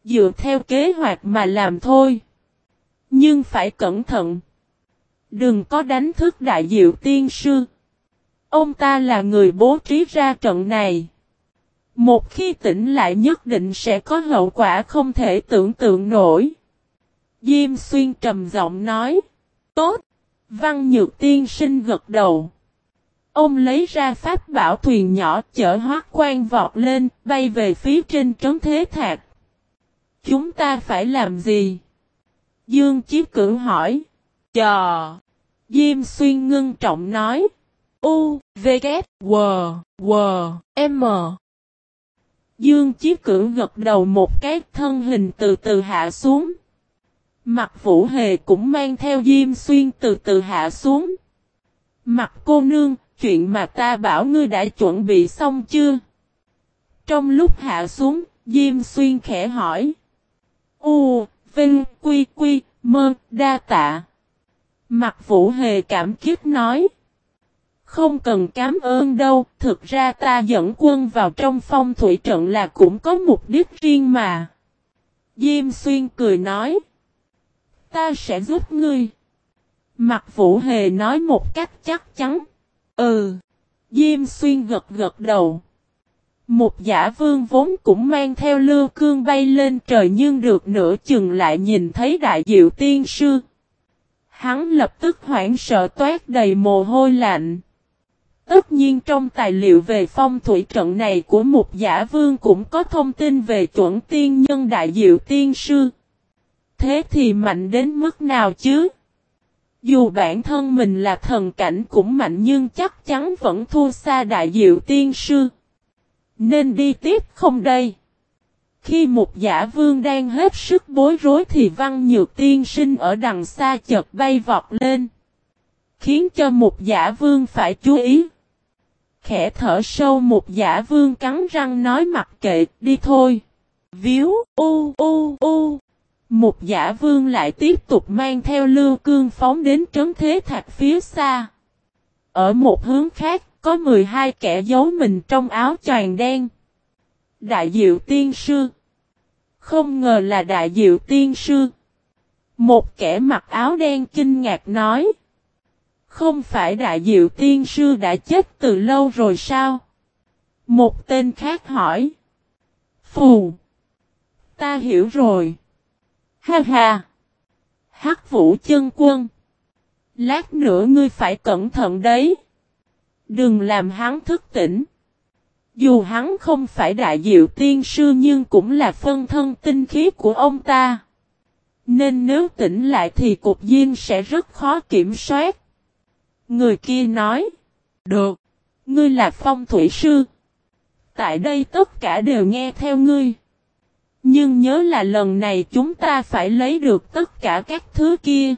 Dựa theo kế hoạch mà làm thôi. Nhưng phải cẩn thận. Đừng có đánh thức đại diệu tiên sư. Ông ta là người bố trí ra trận này. Một khi tỉnh lại nhất định sẽ có hậu quả không thể tưởng tượng nổi. Diêm xuyên trầm giọng nói. Tốt. Văn nhược tiên sinh gật đầu. Ông lấy ra pháp bảo thuyền nhỏ chở hoác quan vọt lên, bay về phía trên trấn thế thạc. Chúng ta phải làm gì? Dương Chí Cửu hỏi. Chờ. Diêm xuyên ngưng trọng nói. U, V, K, W, W, M. Dương Chí Cửu gật đầu một cái thân hình từ từ hạ xuống. Mặt Vũ Hề cũng mang theo Diêm Xuyên từ từ hạ xuống. Mặt cô nương, chuyện mà ta bảo ngươi đã chuẩn bị xong chưa? Trong lúc hạ xuống, Diêm Xuyên khẽ hỏi. U, Vinh, Quy, Quy, Mơ, Đa Tạ. Mặt Vũ Hề cảm kích nói. Không cần cảm ơn đâu, thực ra ta dẫn quân vào trong phong thủy trận là cũng có mục đích riêng mà. Diêm xuyên cười nói. Ta sẽ giúp ngươi. Mặt vũ hề nói một cách chắc chắn. Ừ. Diêm xuyên gật gật đầu. Một giả vương vốn cũng mang theo lưu cương bay lên trời nhưng được nửa chừng lại nhìn thấy đại diệu tiên sư. Hắn lập tức hoảng sợ toát đầy mồ hôi lạnh. Tất nhiên trong tài liệu về phong thủy trận này của một giả vương cũng có thông tin về chuẩn tiên nhân đại diệu tiên sư. Thế thì mạnh đến mức nào chứ? Dù bản thân mình là thần cảnh cũng mạnh nhưng chắc chắn vẫn thua xa đại diệu tiên sư. Nên đi tiếp không đây? Khi một giả vương đang hết sức bối rối thì văn nhược tiên sinh ở đằng xa chợt bay vọt lên. Khiến cho một giả vương phải chú ý. Khẽ thở sâu một giả vương cắn răng nói mặc kệ, đi thôi. Viếu, u, u, u. Một giả vương lại tiếp tục mang theo lưu cương phóng đến trấn thế thạch phía xa. Ở một hướng khác, có 12 kẻ giấu mình trong áo choàng đen. Đại diệu tiên sư. Không ngờ là đại diệu tiên sư. Một kẻ mặc áo đen kinh ngạc nói. Không phải đại diệu tiên sư đã chết từ lâu rồi sao? Một tên khác hỏi. Phù. Ta hiểu rồi. Ha ha. Hắc vũ chân quân. Lát nữa ngươi phải cẩn thận đấy. Đừng làm hắn thức tỉnh. Dù hắn không phải đại diệu tiên sư nhưng cũng là phân thân tinh khí của ông ta. Nên nếu tỉnh lại thì cục diên sẽ rất khó kiểm soát. Người kia nói. Được. Ngươi là phong thủy sư. Tại đây tất cả đều nghe theo ngươi. Nhưng nhớ là lần này chúng ta phải lấy được tất cả các thứ kia.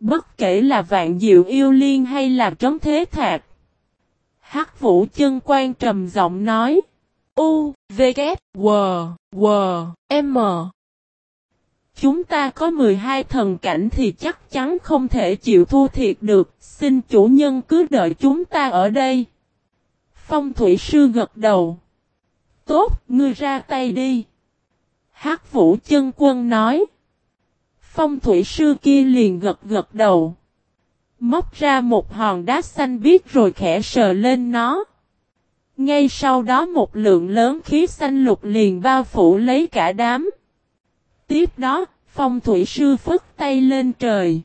Bất kể là vạn diệu yêu liên hay là trấn thế thạc. Hắc vũ chân quan trầm giọng nói. U, V, K, W, W, M. Chúng ta có 12 thần cảnh thì chắc chắn không thể chịu thua thiệt được. Xin chủ nhân cứ đợi chúng ta ở đây. Phong thủy sư gật đầu. Tốt, ngươi ra tay đi. Hắc vũ chân quân nói. Phong thủy sư kia liền gật gật đầu. Móc ra một hòn đá xanh biếc rồi khẽ sờ lên nó. Ngay sau đó một lượng lớn khí xanh lục liền bao phủ lấy cả đám. Tiếp đó, phong thủy sư phất tay lên trời.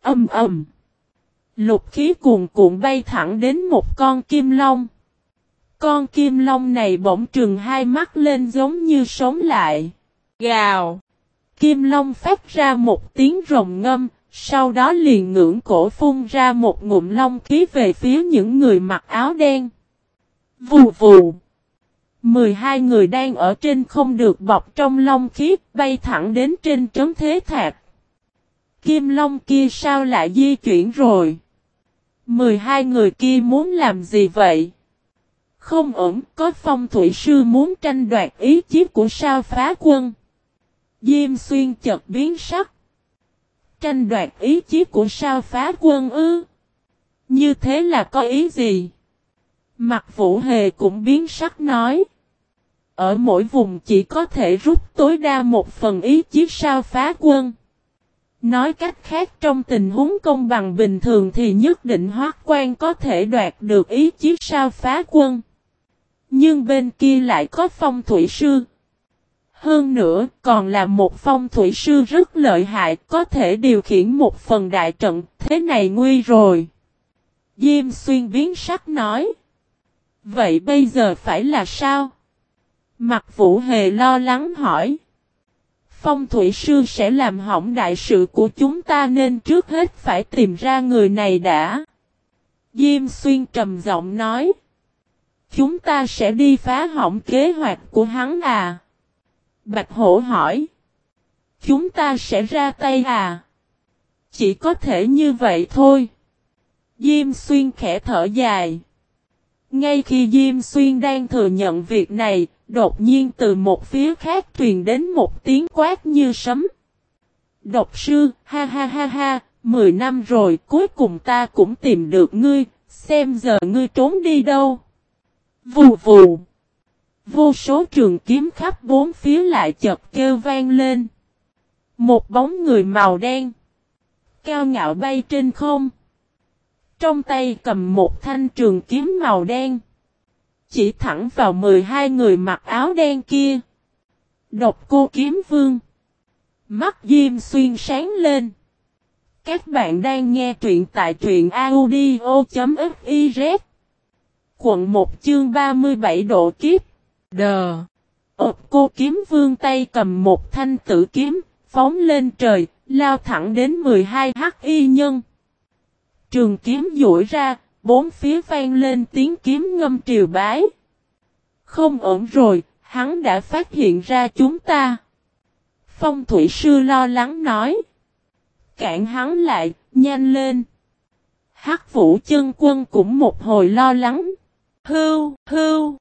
Âm ầm. Lục khí cuồn cuộn bay thẳng đến một con kim long. Con kim long này bỗng trừng hai mắt lên giống như sống lại. Gào. Kim long phát ra một tiếng rồng ngâm, sau đó liền ngưỡng cổ phun ra một ngụm long khí về phía những người mặc áo đen. Vù vù. 12 người đang ở trên không được bọc trong long khí bay thẳng đến trên trấn thế thạc. Kim long kia sao lại di chuyển rồi? 12 người kia muốn làm gì vậy? Không ổn, có phong thủy sư muốn tranh đoạt ý chí của sao phá quân. Diêm xuyên chợt biến sắc. Tranh đoạt ý chí của sao phá quân ư? Như thế là có ý gì? Mặt vũ hề cũng biến sắc nói. Ở mỗi vùng chỉ có thể rút tối đa một phần ý chí sao phá quân. Nói cách khác trong tình huống công bằng bình thường thì nhất định hoác quan có thể đoạt được ý chí sao phá quân. Nhưng bên kia lại có phong thủy sư. Hơn nữa, còn là một phong thủy sư rất lợi hại, có thể điều khiển một phần đại trận, thế này nguy rồi. Diêm xuyên biến sắc nói. Vậy bây giờ phải là sao? Mặt vũ hề lo lắng hỏi. Phong thủy sư sẽ làm hỏng đại sự của chúng ta nên trước hết phải tìm ra người này đã. Diêm xuyên trầm giọng nói. Chúng ta sẽ đi phá hỏng kế hoạch của hắn à? Bạch hổ hỏi. Chúng ta sẽ ra tay à? Chỉ có thể như vậy thôi. Diêm xuyên khẽ thở dài. Ngay khi Diêm Xuyên đang thừa nhận việc này, đột nhiên từ một phía khác truyền đến một tiếng quát như sấm. Độc sư, ha ha ha ha, mười năm rồi cuối cùng ta cũng tìm được ngươi, xem giờ ngươi trốn đi đâu. Vù vù. Vô số trường kiếm khắp bốn phía lại chợt kêu vang lên. Một bóng người màu đen. Cao ngạo bay trên không. Trong tay cầm một thanh trường kiếm màu đen. Chỉ thẳng vào 12 người mặc áo đen kia. Độc cô kiếm vương. Mắt diêm xuyên sáng lên. Các bạn đang nghe truyện tại truyện audio.fif Quận 1 chương 37 độ kiếp. Đờ. ộp cô kiếm vương tay cầm một thanh tử kiếm, phóng lên trời, lao thẳng đến 12 hắc y nhân. Trường kiếm duỗi ra, bốn phía vang lên tiếng kiếm ngâm triều bái. Không ổn rồi, hắn đã phát hiện ra chúng ta. Phong thủy sư lo lắng nói. Cạn hắn lại, nhanh lên. Hắc vũ chân quân cũng một hồi lo lắng. Hưu, hưu.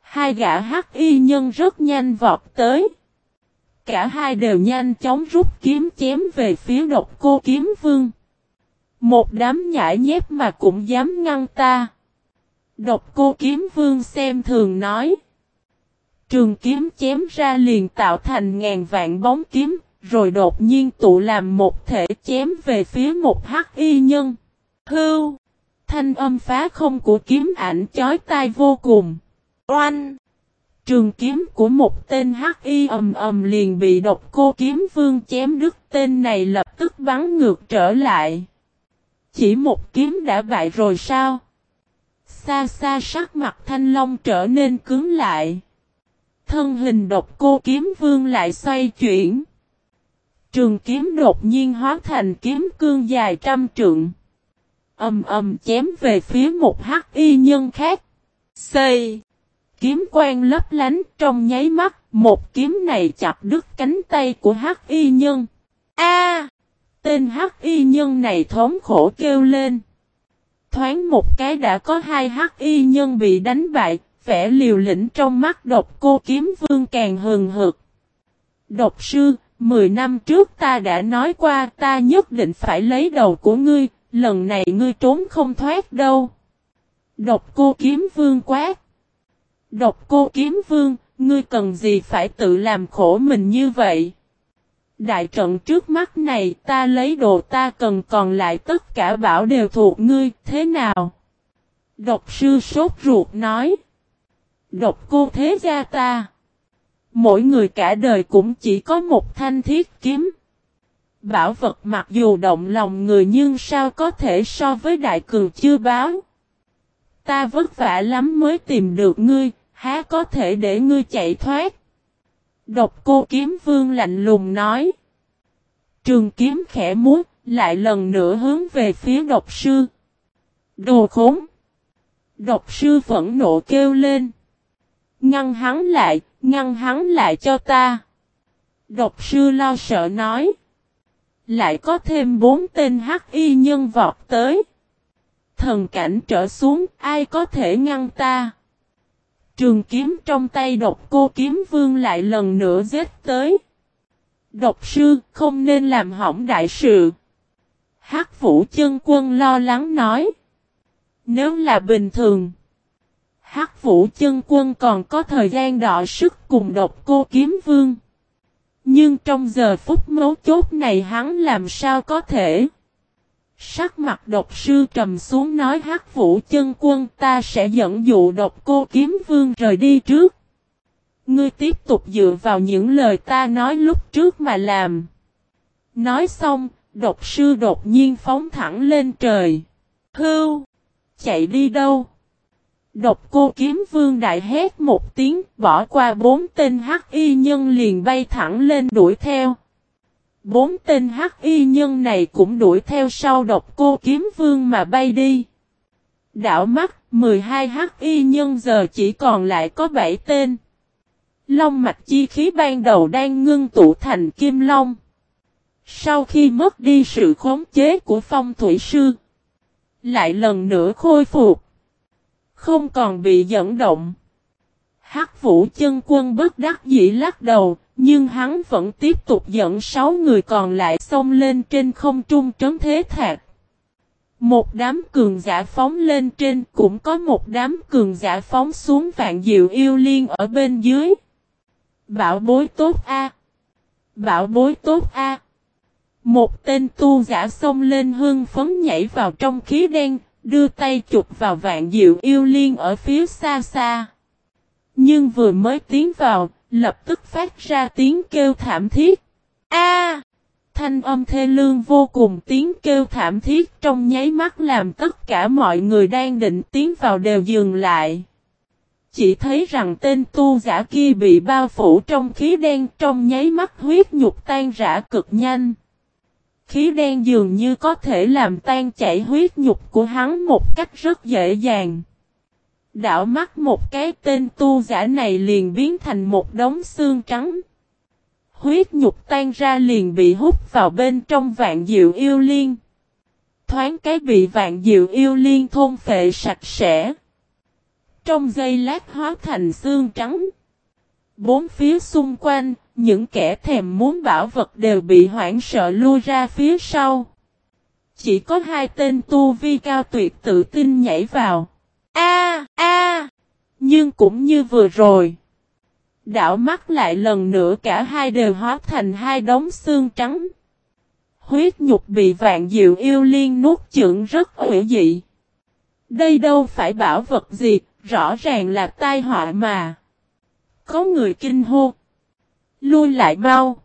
Hai gã hắc y nhân rất nhanh vọt tới. Cả hai đều nhanh chóng rút kiếm chém về phía độc cô kiếm vương. Một đám nhãi nhép mà cũng dám ngăn ta. Độc cô kiếm vương xem thường nói. Trường kiếm chém ra liền tạo thành ngàn vạn bóng kiếm, rồi đột nhiên tụ làm một thể chém về phía một hắc y nhân. Hưu! Thanh âm phá không của kiếm ảnh chói tai vô cùng. Oanh! Trường kiếm của một tên hắc y ầm ầm liền bị độc cô kiếm vương chém đứt, tên này lập tức bắn ngược trở lại. Chỉ một kiếm đã bại rồi sao? Xa xa sắc mặt thanh long trở nên cứng lại. Thân hình độc cô kiếm vương lại xoay chuyển. Trường kiếm đột nhiên hóa thành kiếm cương dài trăm trượng. Âm âm chém về phía một hắc y nhân khác. Xây. Kiếm quang lấp lánh trong nháy mắt. Một kiếm này chặt đứt cánh tay của hắc y nhân. A! tên hắc y nhân này thống khổ kêu lên. Thoáng một cái đã có hai hắc y nhân bị đánh bại. Vẻ liều lĩnh trong mắt độc cô kiếm vương càng hừng hực. Độc sư, Mười năm trước ta đã nói qua ta nhất định phải lấy đầu của ngươi, lần này ngươi trốn không thoát đâu. Độc cô kiếm vương quát. Độc cô kiếm vương, ngươi cần gì phải tự làm khổ mình như vậy? Đại trận trước mắt này ta lấy đồ ta cần còn lại tất cả bảo đều thuộc ngươi, thế nào? Độc sư sốt ruột nói. Độc cô thế gia ta. Mỗi người cả đời cũng chỉ có một thanh thiết kiếm. Bảo vật mặc dù động lòng người nhưng sao có thể so với đại cường chưa báo. Ta vất vả lắm mới tìm được ngươi, há có thể để ngươi chạy thoát. Độc cô kiếm vương lạnh lùng nói. Trường kiếm khẽ múa, lại lần nữa hướng về phía độc sư. Đồ khốn! Độc sư phẫn nộ kêu lên. Ngăn hắn lại, ngăn hắn lại cho ta. Độc sư lo sợ nói. Lại có thêm bốn tên hắc y nhân vọt tới. Thần cảnh trở xuống, ai có thể ngăn ta? Trường kiếm trong tay độc cô kiếm vương lại lần nữa giết tới. Độc sư không nên làm hỏng đại sự. Hắc vũ chân quân lo lắng nói. Nếu là bình thường. Hắc vũ chân quân còn có thời gian đọ sức cùng độc cô kiếm vương. Nhưng trong giờ phút mấu chốt này hắn làm sao có thể. Sắc mặt độc sư trầm xuống nói hắc vũ chân quân ta sẽ dẫn dụ độc cô kiếm vương rời đi trước. Ngươi tiếp tục dựa vào những lời ta nói lúc trước mà làm. Nói xong, độc sư đột nhiên phóng thẳng lên trời. Hưu! Chạy đi đâu? Độc cô kiếm vương đại hét một tiếng, bỏ qua bốn tên hắc y nhân liền bay thẳng lên đuổi theo. Bốn tên hắc y nhân này cũng đuổi theo sau độc cô kiếm vương mà bay đi. Đảo mắt, 12 hắc y nhân giờ chỉ còn lại có 7 tên. Long mạch chi khí ban đầu đang ngưng tụ thành kim long. Sau khi mất đi sự khống chế của phong thủy sư, lại lần nữa khôi phục. Không còn bị dẫn động. Hắc vũ chân quân bất đắc dĩ lắc đầu, nhưng hắn vẫn tiếp tục dẫn sáu người còn lại xông lên trên không trung trấn thế thạc. Một đám cường giả phóng lên trên cũng có một đám cường giả phóng xuống vạn diệu yêu liên ở bên dưới. Bảo bối tốt A. Bảo bối tốt A. Một tên tu giả xông lên hương phấn nhảy vào trong khí đen, đưa tay chụp vào vạn diệu yêu liên ở phía xa xa. Nhưng vừa mới tiến vào, lập tức phát ra tiếng kêu thảm thiết. A! thanh âm thê lương vô cùng tiếng kêu thảm thiết trong nháy mắt làm tất cả mọi người đang định tiến vào đều dừng lại. Chỉ thấy rằng tên tu giả kia bị bao phủ trong khí đen trong nháy mắt huyết nhục tan rã cực nhanh. Khí đen dường như có thể làm tan chảy huyết nhục của hắn một cách rất dễ dàng. Đảo mắt một cái tên tu giả này liền biến thành một đống xương trắng. Huyết nhục tan ra liền bị hút vào bên trong vạn diệu yêu liên. Thoáng cái bị vạn diệu yêu liên thôn phệ sạch sẽ. Trong giây lát hóa thành xương trắng. Bốn phía xung quanh, những kẻ thèm muốn bảo vật đều bị hoảng sợ lui ra phía sau. Chỉ có hai tên tu vi cao tuyệt tự tin nhảy vào. A a, Nhưng cũng như vừa rồi. Đảo mắt lại lần nữa cả hai đều hóa thành hai đống xương trắng. Huyết nhục bị vạn diệu yêu liên nuốt chửng rất ủy dị. Đây đâu phải bảo vật gì, rõ ràng là tai họa mà. Có người kinh hô. Lui lại mau.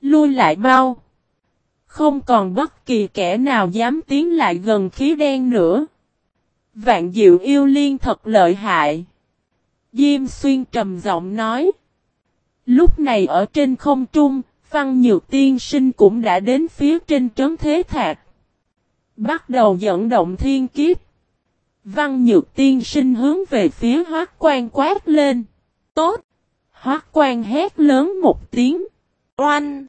Lui lại mau. Không còn bất kỳ kẻ nào dám tiến lại gần khí đen nữa. Vạn diệu yêu liên thật lợi hại. Diêm xuyên trầm giọng nói. Lúc này ở trên không trung, văn nhược tiên sinh cũng đã đến phía trên trấn thế thạc. Bắt đầu dẫn động thiên kiếp. Văn nhược tiên sinh hướng về phía hoác quan quát lên. Tốt! Hoác quan hét lớn một tiếng. Oanh!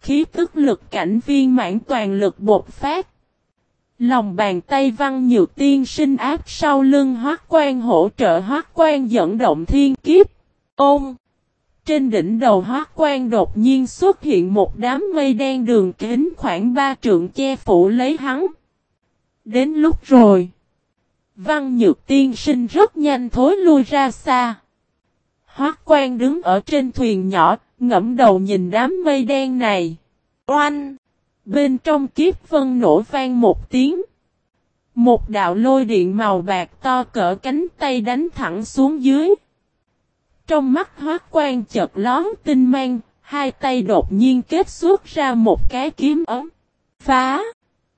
Khí tức lực cảnh viên mãn toàn lực bột phát. Lòng bàn tay văn nhiều tiên sinh áp sau lưng hoác quan hỗ trợ hoác quan dẫn động thiên kiếp. Ôm! Trên đỉnh đầu hoác quan đột nhiên xuất hiện một đám mây đen đường kính khoảng ba trượng che phủ lấy hắn. Đến lúc rồi. Văn nhược tiên sinh rất nhanh thối lui ra xa. Hoác quan đứng ở trên thuyền nhỏ, ngẫm đầu nhìn đám mây đen này. Oanh! Bên trong kiếp vân nổ vang một tiếng. Một đạo lôi điện màu bạc to cỡ cánh tay đánh thẳng xuống dưới. Trong mắt hoác quan chợt lón tinh mang, hai tay đột nhiên kết xuất ra một cái kiếm ấm. Phá!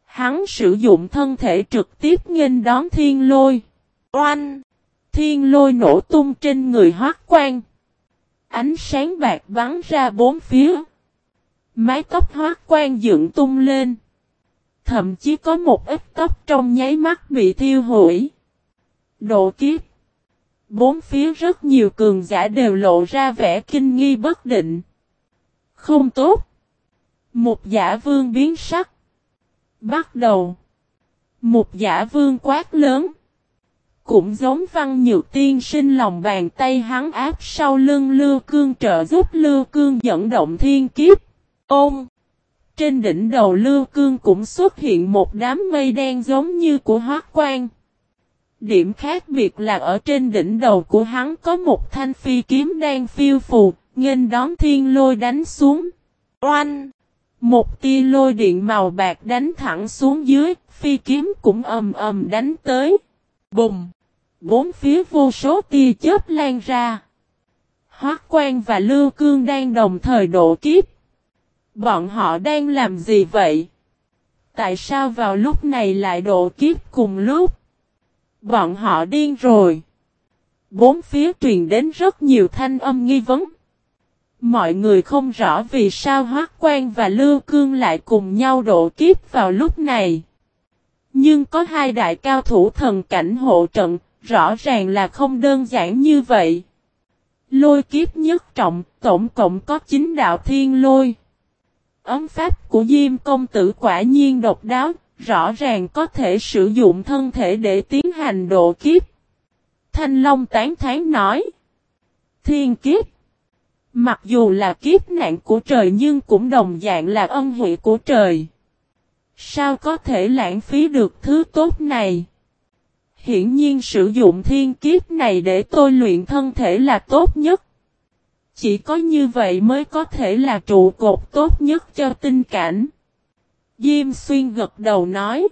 Hắn sử dụng thân thể trực tiếp nghênh đón thiên lôi. Oanh! Thiên lôi nổ tung trên người hoác quan. Ánh sáng bạc bắn ra bốn phía. Mái tóc hoác quan dựng tung lên. Thậm chí có một ít tóc trong nháy mắt bị thiêu hủy. Độ kiếp. Bốn phía rất nhiều cường giả đều lộ ra vẻ kinh nghi bất định. Không tốt. Một giả vương biến sắc. Bắt đầu. Một giả vương quát lớn. Cũng giống văn nhược tiên sinh lòng bàn tay hắn áp sau lưng lưu cương trợ giúp lưu cương dẫn động thiên kiếp. Ôm! Trên đỉnh đầu lưu cương cũng xuất hiện một đám mây đen giống như của hoác quan. Điểm khác biệt là ở trên đỉnh đầu của hắn có một thanh phi kiếm đang phiêu phù, nghênh đón thiên lôi đánh xuống. Oanh! Một tia lôi điện màu bạc đánh thẳng xuống dưới, phi kiếm cũng ầm ầm đánh tới. Bùng! Bốn phía vô số tia chớp lan ra. Hoác quan và Lưu Cương đang đồng thời độ kiếp. Bọn họ đang làm gì vậy? Tại sao vào lúc này lại độ kiếp cùng lúc? Bọn họ điên rồi. Bốn phía truyền đến rất nhiều thanh âm nghi vấn. Mọi người không rõ vì sao Hoác Quan và Lưu Cương lại cùng nhau độ kiếp vào lúc này. Nhưng có hai đại cao thủ thần cảnh hộ trận, rõ ràng là không đơn giản như vậy. Lôi kiếp nhất trọng, tổng cộng có 9 đạo thiên lôi. Ấm pháp của Diêm công tử quả nhiên độc đáo, rõ ràng có thể sử dụng thân thể để tiến hành độ kiếp. Thanh Long tán thán nói. Thiên kiếp. Mặc dù là kiếp nạn của trời nhưng cũng đồng dạng là ân huệ của trời. Sao có thể lãng phí được thứ tốt này? Hiển nhiên sử dụng thiên kiếp này để tôi luyện thân thể là tốt nhất. Chỉ có như vậy mới có thể là trụ cột tốt nhất cho tinh cảnh. Diêm xuyên gật đầu nói.